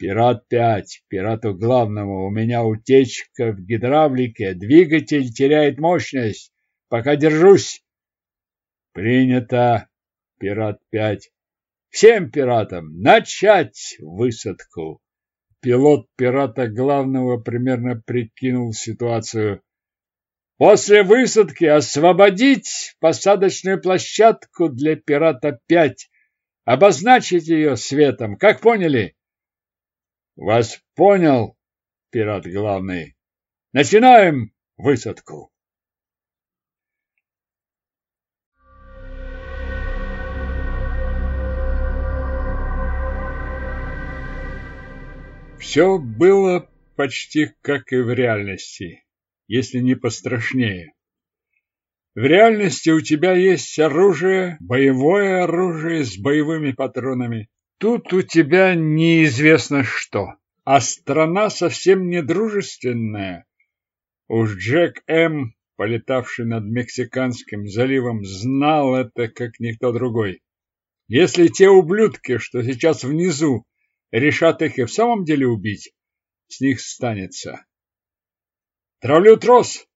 Пират 5, пирату главному, у меня утечка в гидравлике, двигатель теряет мощность, пока держусь. Принято, пират 5. Всем пиратам начать высадку. Пилот пирата главного примерно прикинул ситуацию. После высадки освободить посадочную площадку для «Пирата-5», обозначить ее светом, как поняли? Вас понял, пират главный. Начинаем высадку. Все было почти как и в реальности, если не пострашнее. В реальности у тебя есть оружие, боевое оружие с боевыми патронами, Тут у тебя неизвестно что, а страна совсем не дружественная. Уж Джек М., полетавший над Мексиканским заливом, знал это, как никто другой. Если те ублюдки, что сейчас внизу, решат их и в самом деле убить, с них станется. Травлю трос!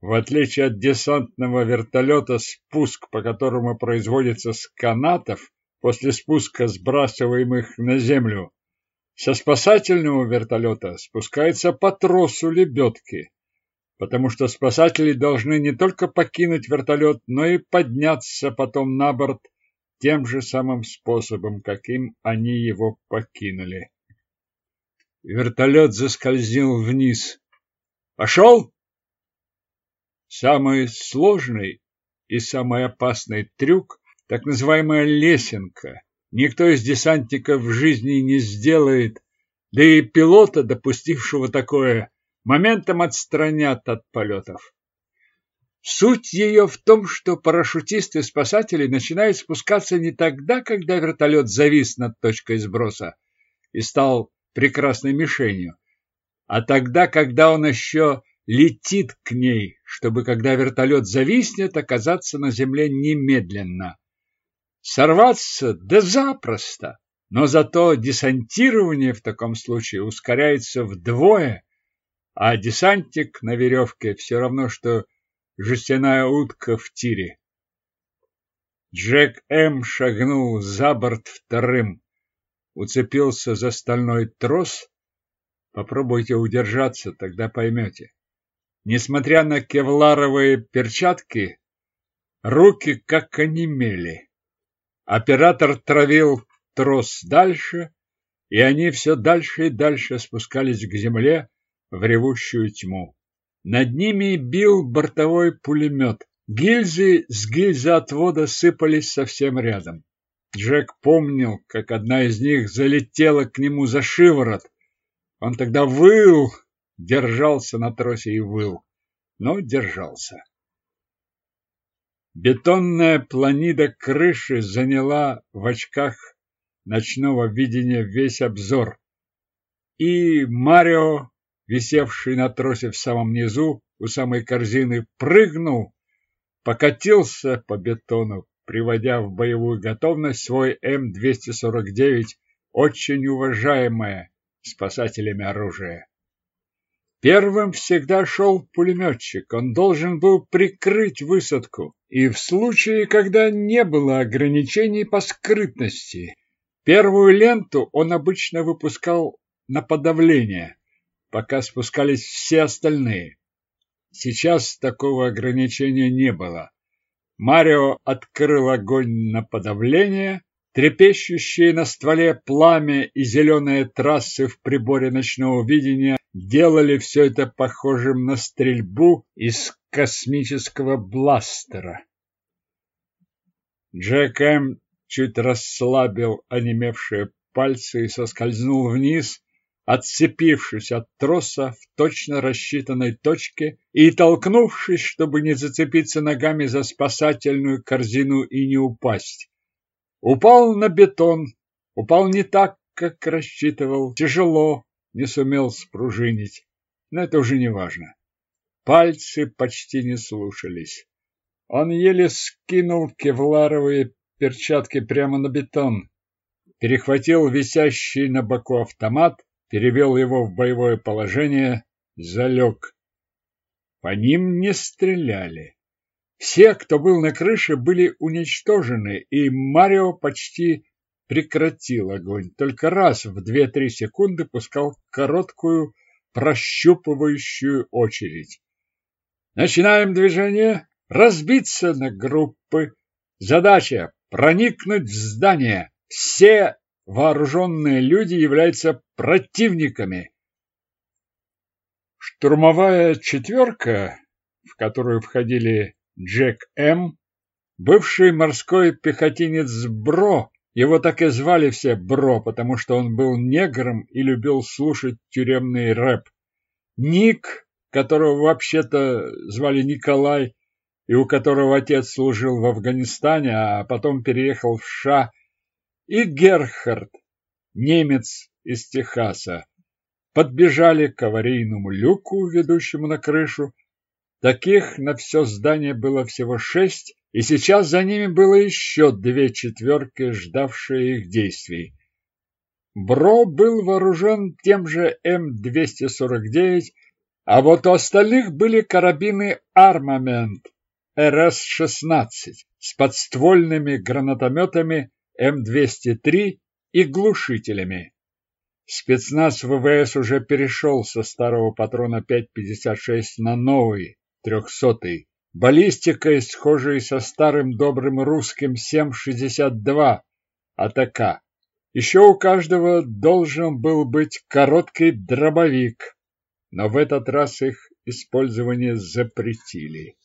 В отличие от десантного вертолета, спуск, по которому производится с канатов, после спуска сбрасываемых на землю, со спасательного вертолета спускается по тросу лебедки, потому что спасатели должны не только покинуть вертолет, но и подняться потом на борт тем же самым способом, каким они его покинули. Вертолет заскользил вниз. «Пошел!» Самый сложный и самый опасный трюк – так называемая лесенка. Никто из десантников в жизни не сделает, да и пилота, допустившего такое, моментом отстранят от полетов. Суть ее в том, что парашютисты и спасатели начинают спускаться не тогда, когда вертолет завис над точкой сброса и стал прекрасной мишенью, а тогда, когда он еще летит к ней, чтобы, когда вертолет зависнет, оказаться на земле немедленно. Сорваться? Да запросто! Но зато десантирование в таком случае ускоряется вдвое, а десантик на веревке все равно, что жестяная утка в тире. Джек М. шагнул за борт вторым, уцепился за стальной трос. Попробуйте удержаться, тогда поймете. Несмотря на кевларовые перчатки, руки как онемели. Оператор травил трос дальше, и они все дальше и дальше спускались к земле в ревущую тьму. Над ними бил бортовой пулемет. Гильзы с гильзоотвода сыпались совсем рядом. Джек помнил, как одна из них залетела к нему за шиворот. Он тогда выл, держался на тросе и выл, но держался. Бетонная планида крыши заняла в очках ночного видения весь обзор. И Марио висевший на тросе в самом низу, у самой корзины, прыгнул, покатился по бетону, приводя в боевую готовность свой М-249, очень уважаемое спасателями оружие. Первым всегда шел пулеметчик, он должен был прикрыть высадку, и в случае, когда не было ограничений по скрытности, первую ленту он обычно выпускал на подавление, пока спускались все остальные. Сейчас такого ограничения не было. Марио открыл огонь на подавление, трепещущие на стволе пламя и зеленые трассы в приборе ночного видения делали все это похожим на стрельбу из космического бластера. Джек М. чуть расслабил онемевшие пальцы и соскользнул вниз, отцепившись от троса в точно рассчитанной точке и толкнувшись, чтобы не зацепиться ногами за спасательную корзину и не упасть. Упал на бетон, упал не так, как рассчитывал, тяжело, не сумел спружинить, но это уже не важно. Пальцы почти не слушались. Он еле скинул кевларовые перчатки прямо на бетон, перехватил висящий на боку автомат перевел его в боевое положение, залег. По ним не стреляли. Все, кто был на крыше, были уничтожены, и Марио почти прекратил огонь. Только раз в две-три секунды пускал короткую прощупывающую очередь. Начинаем движение. Разбиться на группы. Задача – проникнуть в здание. Все вооруженные люди являются противниками. Штурмовая четверка, в которую входили Джек М., бывший морской пехотинец Бро Его так и звали все Бро, потому что он был негром и любил слушать тюремный рэп. Ник, которого вообще-то звали Николай, и у которого отец служил в Афганистане, а потом переехал в США, и Герхард, немец из Техаса, подбежали к аварийному люку, ведущему на крышу. Таких на все здание было всего шесть, и сейчас за ними было еще две четверки, ждавшие их действий. Бро был вооружен тем же М-249, а вот у остальных были карабины «Армамент» РС-16 с подствольными гранатометами М-203 и глушителями. Спецназ ВВС уже перешел со старого патрона 5.56 на новый, трехсотый баллистикой, схожей со старым добрым русским 7,62 АТК. Еще у каждого должен был быть короткий дробовик, но в этот раз их использование запретили.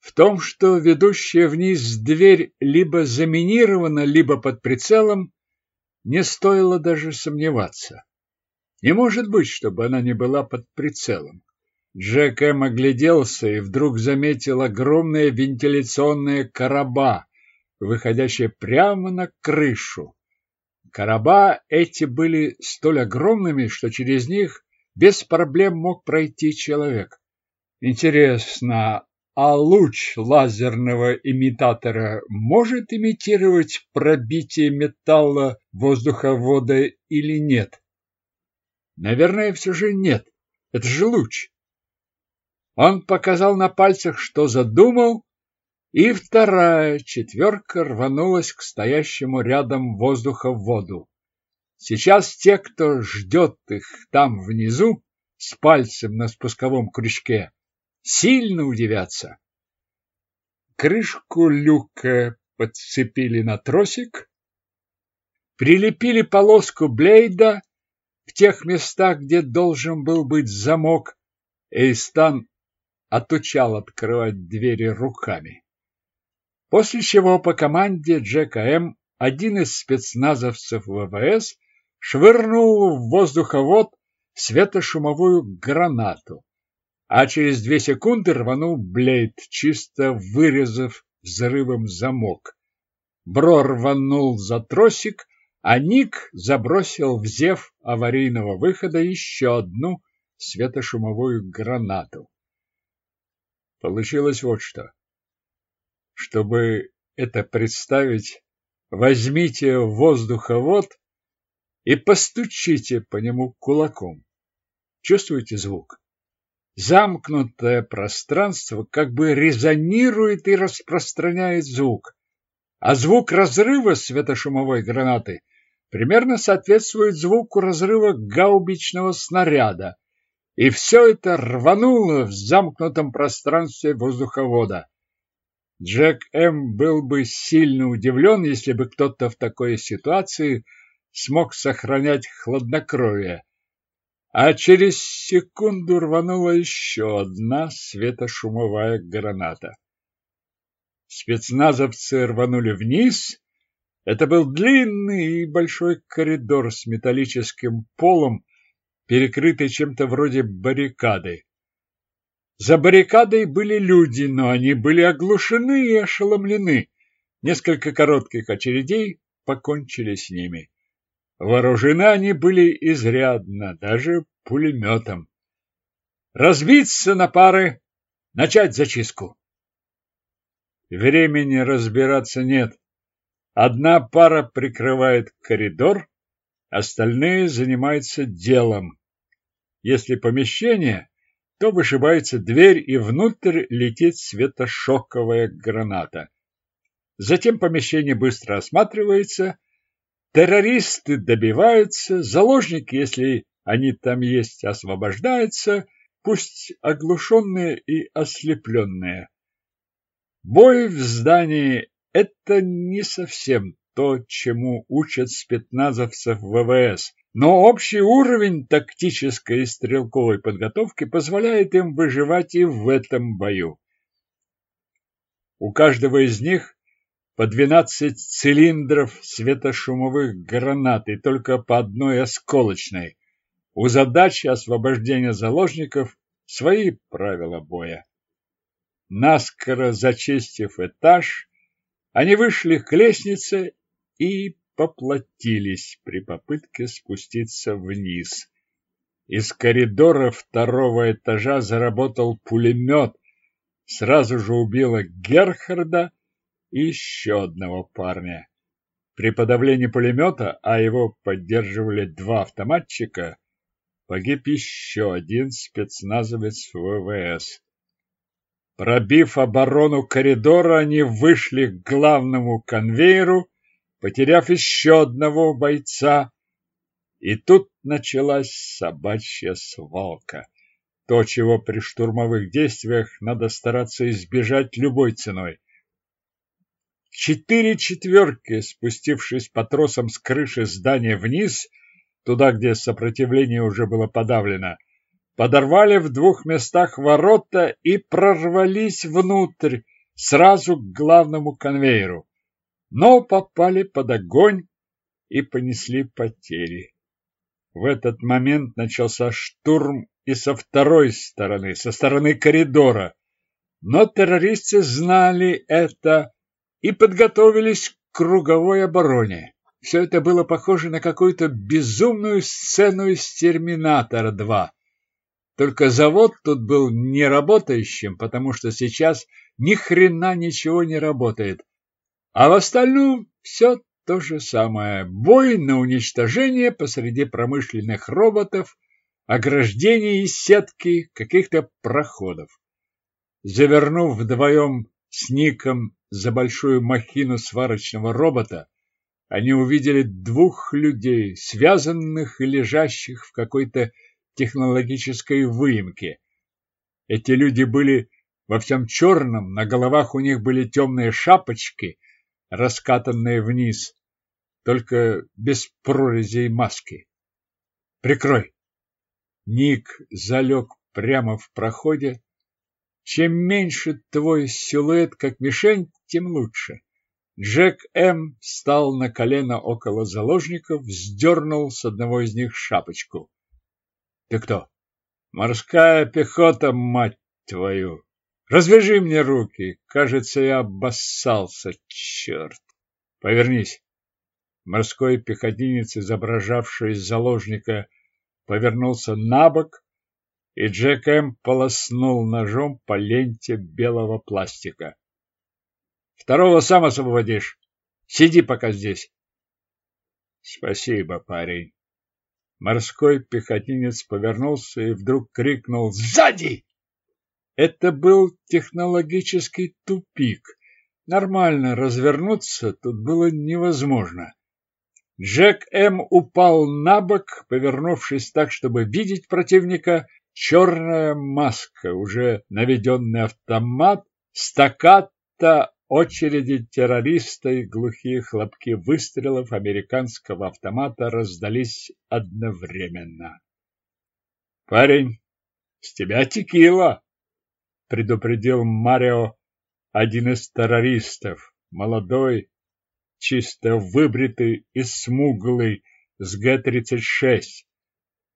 В том, что ведущая вниз дверь либо заминирована, либо под прицелом, не стоило даже сомневаться. Не может быть, чтобы она не была под прицелом. Джек Эм огляделся и вдруг заметил огромные вентиляционные короба, выходящие прямо на крышу. Короба эти были столь огромными, что через них без проблем мог пройти человек. Интересно, а луч лазерного имитатора может имитировать пробитие металла воздуховода или нет? Наверное, все же нет. Это же луч. Он показал на пальцах, что задумал, и вторая четверка рванулась к стоящему рядом воздуха в воду. Сейчас те, кто ждет их там внизу, с пальцем на спусковом крючке, сильно удивятся. Крышку люка подцепили на тросик, прилепили полоску блейда в тех местах, где должен был быть замок, Эйстан отучал открывать двери руками. После чего по команде Джека М. один из спецназовцев ВВС швырнул в воздуховод светошумовую гранату, а через две секунды рванул Блейд, чисто вырезав взрывом замок. Бро рванул за тросик, а Ник забросил в зев аварийного выхода еще одну светошумовую гранату. Получилось вот что. Чтобы это представить, возьмите воздуховод и постучите по нему кулаком. Чувствуете звук? Замкнутое пространство как бы резонирует и распространяет звук, а звук разрыва светошумовой гранаты примерно соответствует звуку разрыва гаубичного снаряда, и все это рвануло в замкнутом пространстве воздуховода. Джек М. был бы сильно удивлен, если бы кто-то в такой ситуации смог сохранять хладнокровие. А через секунду рванула еще одна светошумовая граната. Спецназовцы рванули вниз. Это был длинный и большой коридор с металлическим полом, перекрытой чем-то вроде баррикады. За баррикадой были люди, но они были оглушены и ошеломлены. Несколько коротких очередей покончили с ними. Вооружены они были изрядно, даже пулеметом. Разбиться на пары, начать зачистку. Времени разбираться нет. Одна пара прикрывает коридор, остальные занимаются делом. Если помещение, то вышибается дверь и внутрь летит светошоковая граната. Затем помещение быстро осматривается, террористы добиваются, заложники, если они там есть, освобождаются, пусть оглушенные и ослепленные. Бой в здании – это не совсем то, чему учат спецназовцев ВВС, но общий уровень тактической и стрелковой подготовки позволяет им выживать и в этом бою. У каждого из них по 12 цилиндров светошумовых гранат и только по одной осколочной. У задачи освобождения заложников свои правила боя. Наскоро зачистив этаж, они вышли к лестнице и поплатились при попытке спуститься вниз. Из коридора второго этажа заработал пулемет, сразу же убило Герхарда и еще одного парня. При подавлении пулемета, а его поддерживали два автоматчика, погиб еще один спецназовец ВВС. Пробив оборону коридора, они вышли к главному конвейеру, потеряв еще одного бойца. И тут началась собачья свалка. То, чего при штурмовых действиях надо стараться избежать любой ценой. Четыре четверки, спустившись по тросам с крыши здания вниз, туда, где сопротивление уже было подавлено, подорвали в двух местах ворота и прорвались внутрь, сразу к главному конвейеру, но попали под огонь и понесли потери. В этот момент начался штурм и со второй стороны, со стороны коридора. Но террористы знали это и подготовились к круговой обороне. Все это было похоже на какую-то безумную сцену из «Терминатора-2». Только завод тут был не работающим, потому что сейчас ни хрена ничего не работает. А в остальном все то же самое. Бой на уничтожение посреди промышленных роботов, ограждений из сетки, каких-то проходов. Завернув вдвоем с Ником за большую махину сварочного робота, они увидели двух людей, связанных и лежащих в какой-то технологической выемке. Эти люди были во всем черном, на головах у них были темные шапочки, раскатанные вниз, только без прорезей маски. «Прикрой!» Ник залег прямо в проходе. Чем меньше твой силуэт как мишень, тем лучше. Джек М. встал на колено около заложников, вздернул с одного из них шапочку. Ты кто? Морская пехота, мать твою! Развяжи мне руки. Кажется, я обоссался, черт. Повернись. Морской пехотинец, изображавший заложника, повернулся на бок, и Джек М. полоснул ножом по ленте белого пластика. Второго сам освободишь. Сиди пока здесь. Спасибо, парень. Морской пехотинец повернулся и вдруг крикнул «Сзади!». Это был технологический тупик. Нормально развернуться тут было невозможно. Джек М. упал на бок, повернувшись так, чтобы видеть противника. Черная маска, уже наведенный автомат, стаката очереди террориста и глухие хлопки выстрелов американского автомата раздались одновременно. «Парень, с тебя текила!» — предупредил Марио, один из террористов, молодой, чисто выбритый и смуглый, с Г-36.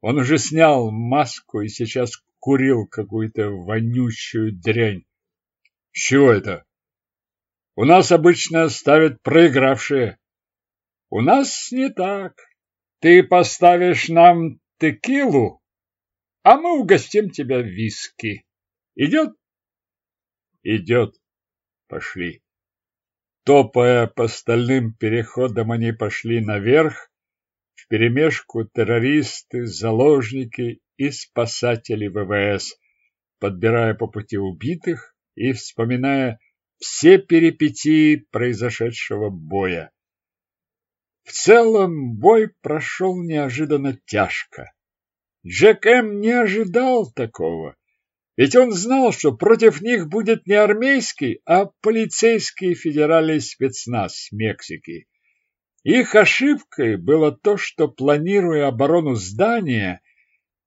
Он уже снял маску и сейчас курил какую-то вонючую дрянь. «Чего это?» У нас обычно ставят проигравшие. У нас не так. Ты поставишь нам текилу, а мы угостим тебя виски. Идет? Идет. Пошли. Топая по стальным переходам, они пошли наверх, вперемешку террористы, заложники и спасатели ВВС, подбирая по пути убитых и вспоминая все перипетии произошедшего боя. В целом бой прошел неожиданно тяжко. Джек М. не ожидал такого, ведь он знал, что против них будет не армейский, а полицейский федеральный спецназ Мексики. Их ошибкой было то, что, планируя оборону здания,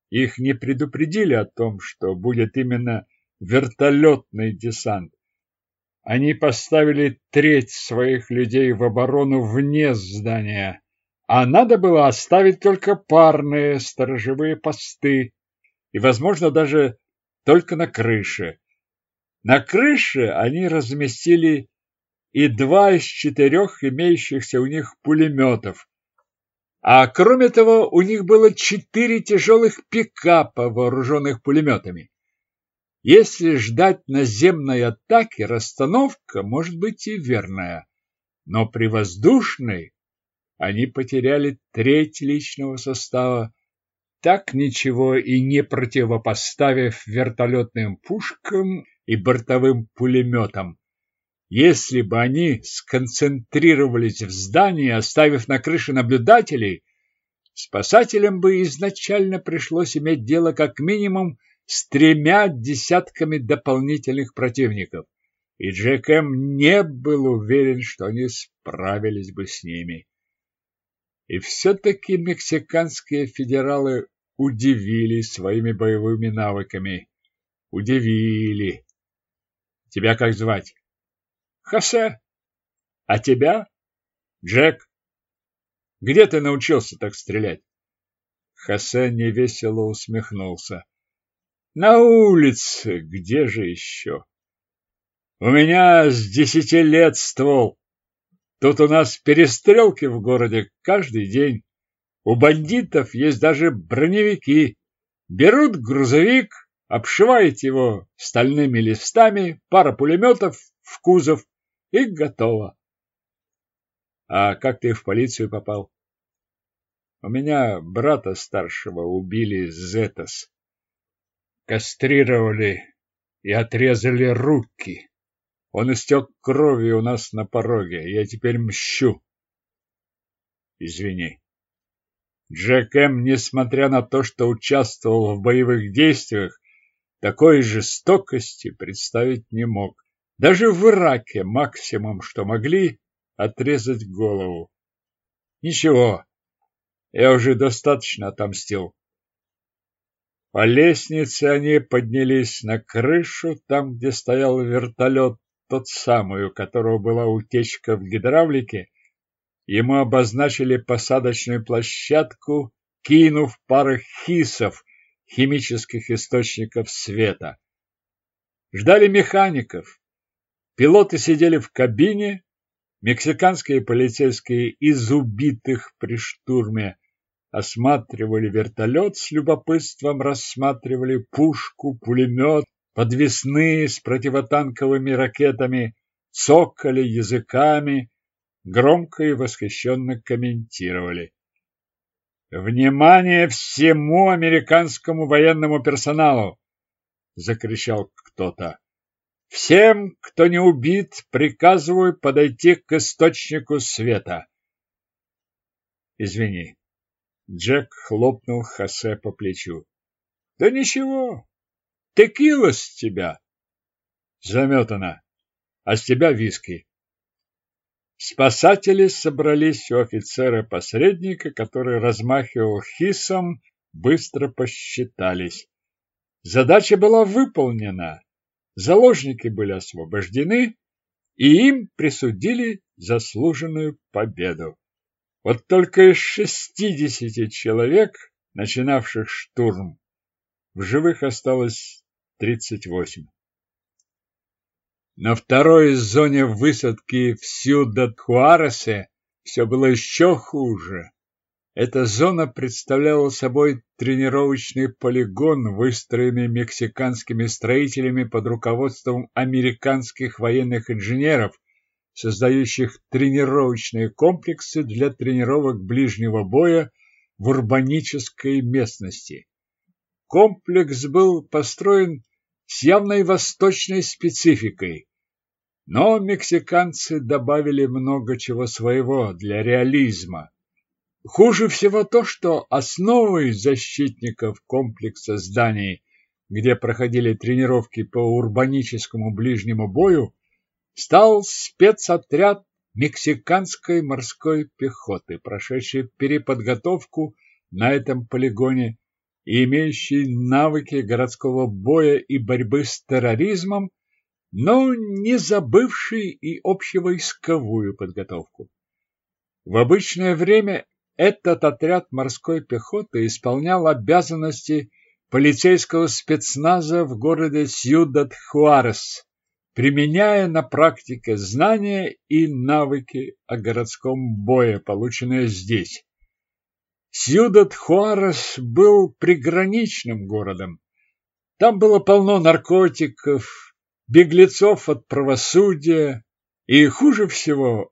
их не предупредили о том, что будет именно вертолетный десант. они поставили треть своих людей в оборону вне здания, а надо было оставить только парные сторожевые посты и, возможно, даже только на крыше. На крыше они разместили и два из четырех имеющихся у них пулеметов. А кроме того, у них было четыре тяжелых пикапа, вооруженных пулеметами. Если ждать наземной атаки, расстановка может быть и верная. Но при воздушной они потеряли треть личного состава, так ничего и не противопоставив вертолетным пушкам и бортовым пулеметам. Если бы они сконцентрировались в здании, оставив на крыше наблюдателей, спасателям бы изначально пришлось иметь дело как минимум с тремя десятками дополнительных противников, и Джек М. не был уверен, что они справились бы с ними. И все-таки мексиканские федералы удивили своими боевыми навыками. Удивили. Тебя как звать? Хосе. А тебя? Джек. Где ты научился так стрелять? Хосе невесело усмехнулся. На улице, где же еще? У меня с десяти лет ствол. Тут у нас перестрелки в городе каждый день. У бандитов есть даже броневики. Берут грузовик, обшивают его стальными листами, пара пулеметов в кузов и готово. А как ты в полицию попал? У меня брата старшего убили Зетос кастрировали и отрезали руки. Он истек кровью у нас на пороге. Я теперь мщу. Извини. Джек М., несмотря на то, что участвовал в боевых действиях, такой жестокости представить не мог. Даже в Ираке максимум, что могли, отрезать голову. Ничего, я уже достаточно отомстил. По лестнице они поднялись на крышу, там, где стоял вертолет, тот самый, у которого была утечка в гидравлике. Ему обозначили посадочную площадку, кинув пару хисов, химических источников света. Ждали механиков. Пилоты сидели в кабине, мексиканские полицейские из убитых при штурме осматривали вертолет с любопытством, рассматривали пушку, пулемет, подвесные с противотанковыми ракетами, цокали языками, громко и восхищенно комментировали. «Внимание всему американскому военному персоналу!» — закричал кто-то. «Всем, кто не убит, приказываю подойти к источнику света». «Извини, Джек хлопнул Хосе по плечу. Да ничего, текила с тебя. Заметана, а с тебя виски. Спасатели собрались у офицера-посредника, который размахивал хисом, быстро посчитались. Задача была выполнена. Заложники были освобождены, и им присудили заслуженную победу. Вот только из шестидесяти человек, начинавших штурм, в живых осталось тридцать восемь. На второй зоне высадки в Сьюдад-Хуаресе все было еще хуже. Эта зона представляла собой тренировочный полигон, выстроенный мексиканскими строителями под руководством американских военных инженеров, создающих тренировочные комплексы для тренировок ближнего боя в урбанической местности. Комплекс был построен с явной восточной спецификой, но мексиканцы добавили много чего своего для реализма. Хуже всего то, что основой защитников комплекса зданий, где проходили тренировки по урбаническому ближнему бою, стал спецотряд мексиканской морской пехоты, прошедший переподготовку на этом полигоне имеющий навыки городского боя и борьбы с терроризмом, но не забывший и общевойсковую подготовку. В обычное время этот отряд морской пехоты исполнял обязанности полицейского спецназа в городе Сьюдад-Хуарес, применяя на практике знания и навыки о городском бое, полученные здесь. Сьюдад-Хуарес был приграничным городом. Там было полно наркотиков, беглецов от правосудия, и хуже всего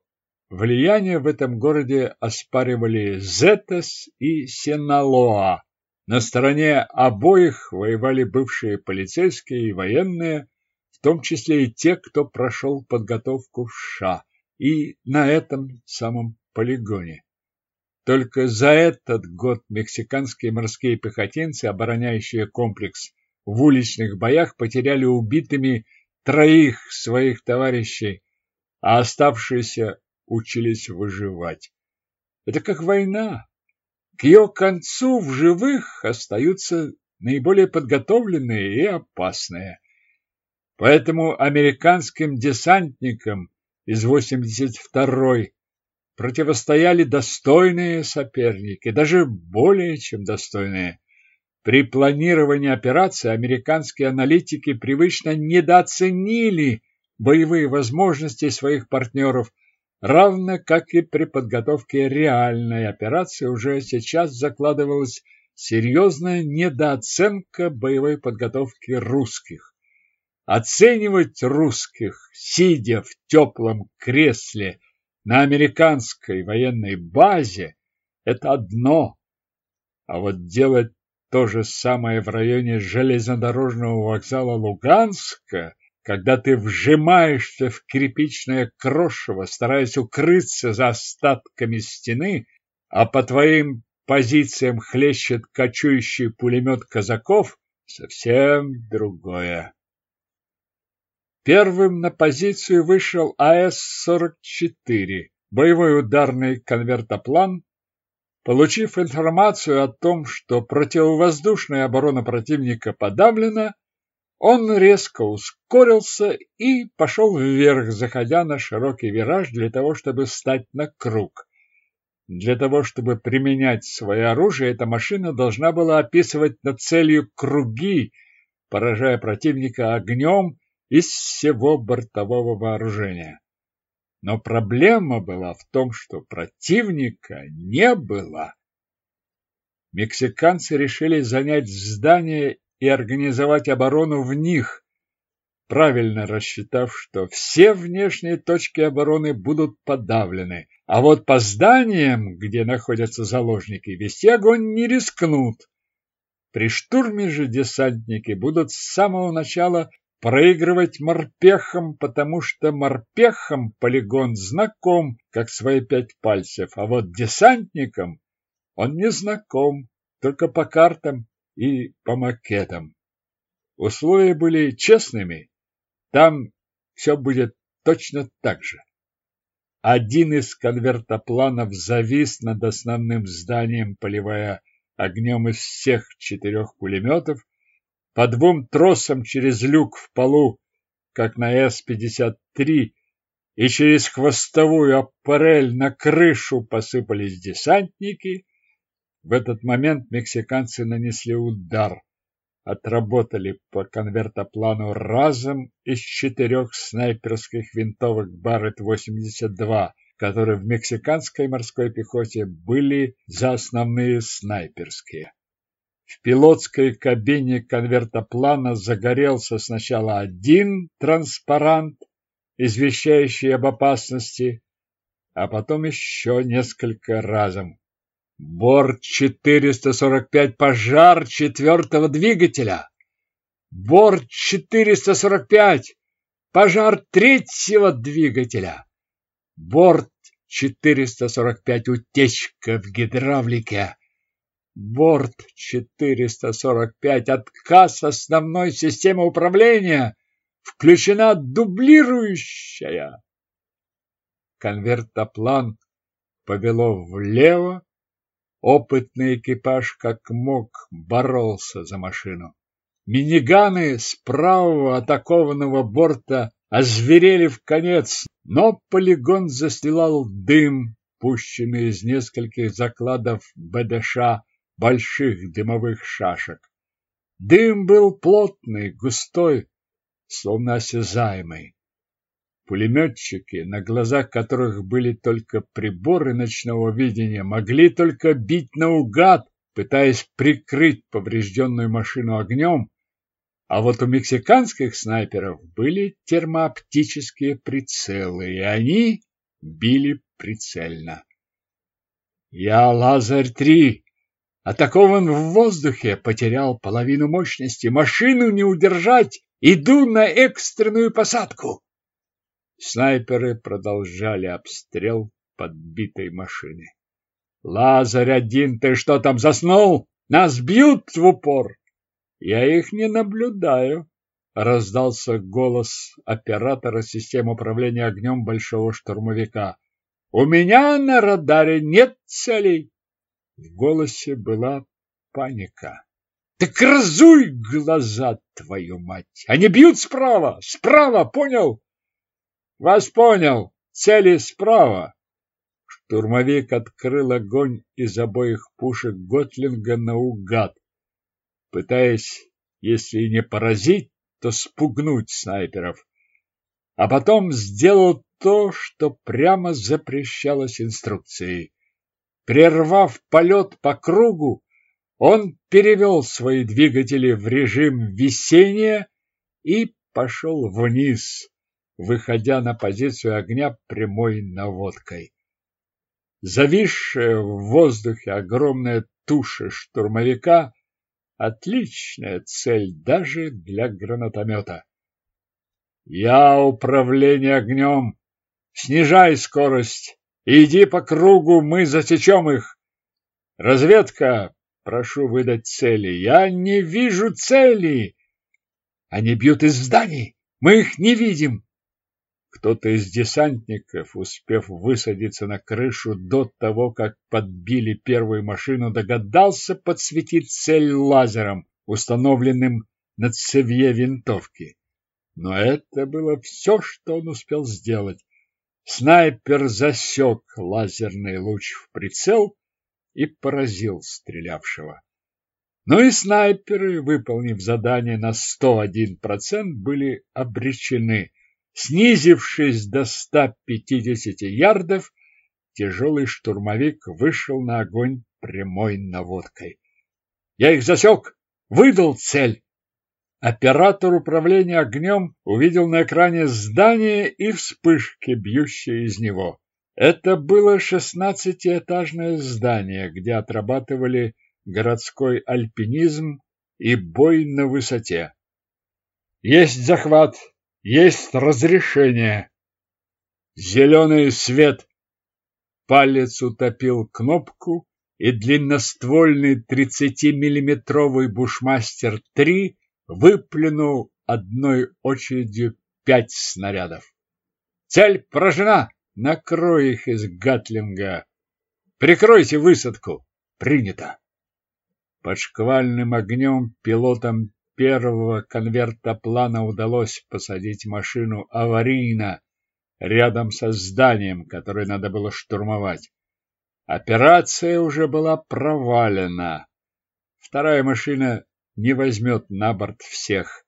влияние в этом городе оспаривали Зетес и Сеналоа. На стороне обоих воевали бывшие полицейские и военные, в том числе и те, кто прошел подготовку в США и на этом самом полигоне. Только за этот год мексиканские морские пехотинцы, обороняющие комплекс в уличных боях, потеряли убитыми троих своих товарищей, а оставшиеся учились выживать. Это как война. К ее концу в живых остаются наиболее подготовленные и опасные. Поэтому американским десантникам из 82-й противостояли достойные соперники, даже более чем достойные. При планировании операции американские аналитики привычно недооценили боевые возможности своих партнеров, равно как и при подготовке реальной операции уже сейчас закладывалась серьезная недооценка боевой подготовки русских. Оценивать русских, сидя в теплом кресле на американской военной базе – это одно, а вот делать то же самое в районе железнодорожного вокзала Луганска, когда ты вжимаешься в кирпичное крошево, стараясь укрыться за остатками стены, а по твоим позициям хлещет кочующий пулемет казаков, совсем другое. Первым на позицию вышел АС-44, боевой ударный конвертоплан. Получив информацию о том, что противовоздушная оборона противника подавлена, он резко ускорился и пошел вверх, заходя на широкий вираж для того, чтобы стать на круг. Для того, чтобы применять свое оружие, эта машина должна была описывать над целью круги, поражая противника огнем из всего бортового вооружения. Но проблема была в том, что противника не было. Мексиканцы решили занять здание и организовать оборону в них, правильно рассчитав, что все внешние точки обороны будут подавлены, а вот по зданиям, где находятся заложники, вести огонь не рискнут. При штурме же десантники будут с самого начала проигрывать морпехам, потому что морпехам полигон знаком, как свои пять пальцев, а вот десантникам он не знаком, только по картам и по макетам. Условия были честными, там все будет точно так же. Один из конвертопланов завис над основным зданием, поливая огнем из всех четырех пулеметов, по двум тросам через люк в полу, как на С-53, и через хвостовую аппарель на крышу посыпались десантники. В этот момент мексиканцы нанесли удар. Отработали по конвертоплану разом из четырех снайперских винтовок Барретт-82, которые в мексиканской морской пехоте были за основные снайперские. В пилотской кабине конвертоплана загорелся сначала один транспарант, извещающий об опасности, а потом еще несколько разом. Борт 445 пожар четвертого двигателя. Борт 445 пожар третьего двигателя. Борт 445 утечка в гидравлике. Борт 445. Отказ основной системы управления. Включена дублирующая. Конвертоплан повело влево. Опытный экипаж как мог боролся за машину. Миниганы с правого атакованного борта озверели в конец, но полигон застилал дым, пущенный из нескольких закладов БДШ больших дымовых шашек. Дым был плотный, густой, словно осязаемый. Пулеметчики, на глазах которых были только приборы ночного видения, могли только бить наугад, пытаясь прикрыть поврежденную машину огнем, а вот у мексиканских снайперов были термооптические прицелы, и они били прицельно. Я Лазарь-3, атакован в воздухе, потерял половину мощности, машину не удержать, иду на экстренную посадку. Снайперы продолжали обстрел подбитой машины. Лазарь один, ты что там заснул? Нас бьют в упор. Я их не наблюдаю, раздался голос оператора системы управления огнем большого штурмовика. У меня на радаре нет целей. В голосе была паника. Так разуй глаза, твою мать! Они бьют справа, справа, понял? Вас понял. Цели справа. Штурмовик открыл огонь из обоих пушек Готлинга наугад, пытаясь, если не поразить, то спугнуть снайперов. А потом сделал то, что прямо запрещалось инструкцией. Прервав полет по кругу, он перевел свои двигатели в режим весения и пошел вниз, выходя на позицию огня прямой наводкой. Зависшая в воздухе огромная туша штурмовика – отличная цель даже для гранатомета. Я управление огнем. Снижай скорость. Иди по кругу, мы засечем их. Разведка, прошу выдать цели. Я не вижу цели. Они бьют из зданий. Мы их не видим. Кто-то из десантников, успев высадиться на крышу до того, как подбили первую машину, догадался подсветить цель лазером, установленным на цевье винтовки. Но это было все, что он успел сделать. Снайпер засек лазерный луч в прицел и поразил стрелявшего. Но и снайперы, выполнив задание на 101%, были обречены. Снизившись до 150 ярдов, тяжелый штурмовик вышел на огонь прямой наводкой. Я их засек, выдал цель. Оператор управления огнем увидел на экране здание и вспышки, бьющие из него. Это было шестнадцатиэтажное здание, где отрабатывали городской альпинизм и бой на высоте. Есть захват, есть разрешение. Зеленый свет. Палец утопил кнопку, и длинноствольный 30-миллиметровый бушмастер-3 выплюнул одной очередью пять снарядов. Цель поражена! Накрой их из гатлинга! Прикройте высадку! Принято! Под шквальным огнем пилотам первого конвертоплана удалось посадить машину аварийно рядом со зданием, которое надо было штурмовать. Операция уже была провалена. Вторая машина не возьмет на борт всех.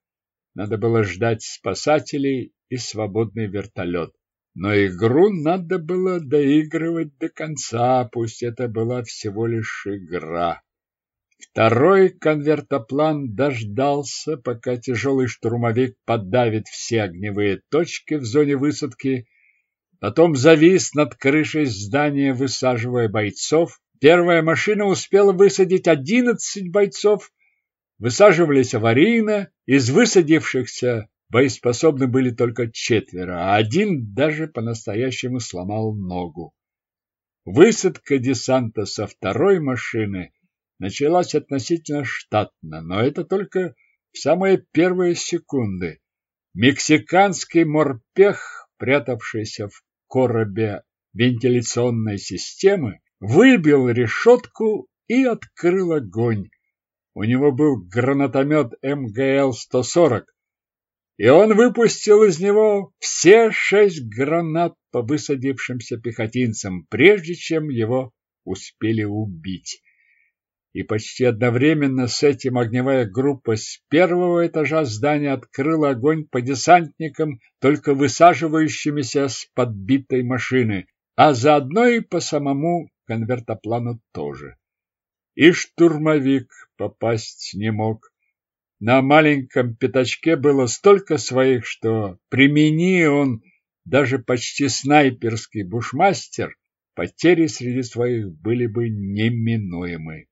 Надо было ждать спасателей и свободный вертолет. Но игру надо было доигрывать до конца, пусть это была всего лишь игра. Второй конвертоплан дождался, пока тяжелый штурмовик подавит все огневые точки в зоне высадки, потом завис над крышей здания, высаживая бойцов. Первая машина успела высадить одиннадцать бойцов, высаживались аварийно, из высадившихся боеспособны были только четверо, а один даже по-настоящему сломал ногу. Высадка десанта со второй машины – началась относительно штатно, но это только в самые первые секунды. Мексиканский морпех, прятавшийся в коробе вентиляционной системы, выбил решетку и открыл огонь. У него был гранатомет МГЛ-140, и он выпустил из него все шесть гранат по высадившимся пехотинцам, прежде чем его успели убить. И почти одновременно с этим огневая группа с первого этажа здания открыла огонь по десантникам, только высаживающимися с подбитой машины, а заодно и по самому конвертоплану тоже. И штурмовик попасть не мог. На маленьком пятачке было столько своих, что примени он даже почти снайперский бушмастер, потери среди своих были бы неминуемы.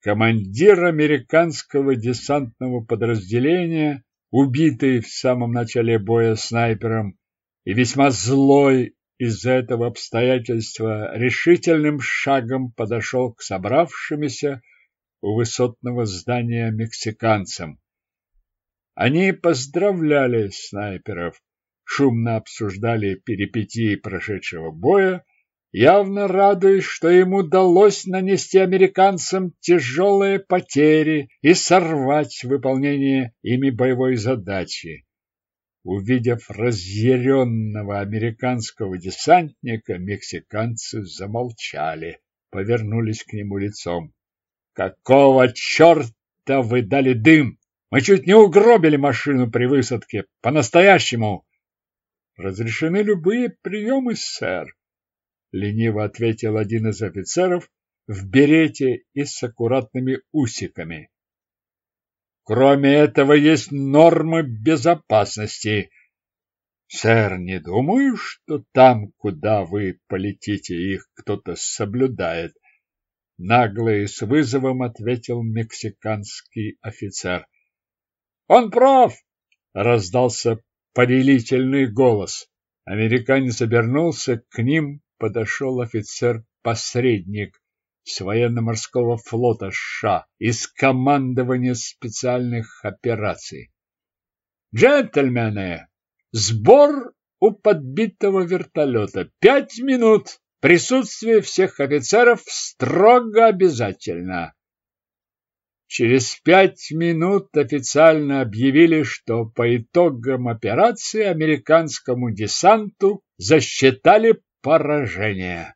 Командир американского десантного подразделения, убитый в самом начале боя снайпером и весьма злой из-за этого обстоятельства, решительным шагом подошел к собравшимися у высотного здания мексиканцам. Они поздравляли снайперов, шумно обсуждали перипетии прошедшего боя, явно радуясь, что ему удалось нанести американцам тяжелые потери и сорвать выполнение ими боевой задачи. Увидев разъяренного американского десантника, мексиканцы замолчали, повернулись к нему лицом. Какого черта вы дали дым? Мы чуть не угробили машину при высадке. По-настоящему. Разрешены любые приемы, сэр. Лениво ответил один из офицеров в берете и с аккуратными усиками. Кроме этого, есть нормы безопасности. Сэр, не думаю, что там, куда вы полетите, их кто-то соблюдает. Нагло и с вызовом ответил мексиканский офицер. Он прав, раздался повелительный голос. Американец обернулся, к ним подошел офицер-посредник с военно-морского флота США из командования специальных операций. Джентльмены, сбор у подбитого вертолета. Пять минут. Присутствие всех офицеров строго обязательно. Через пять минут официально объявили, что по итогам операции американскому десанту засчитали поражение.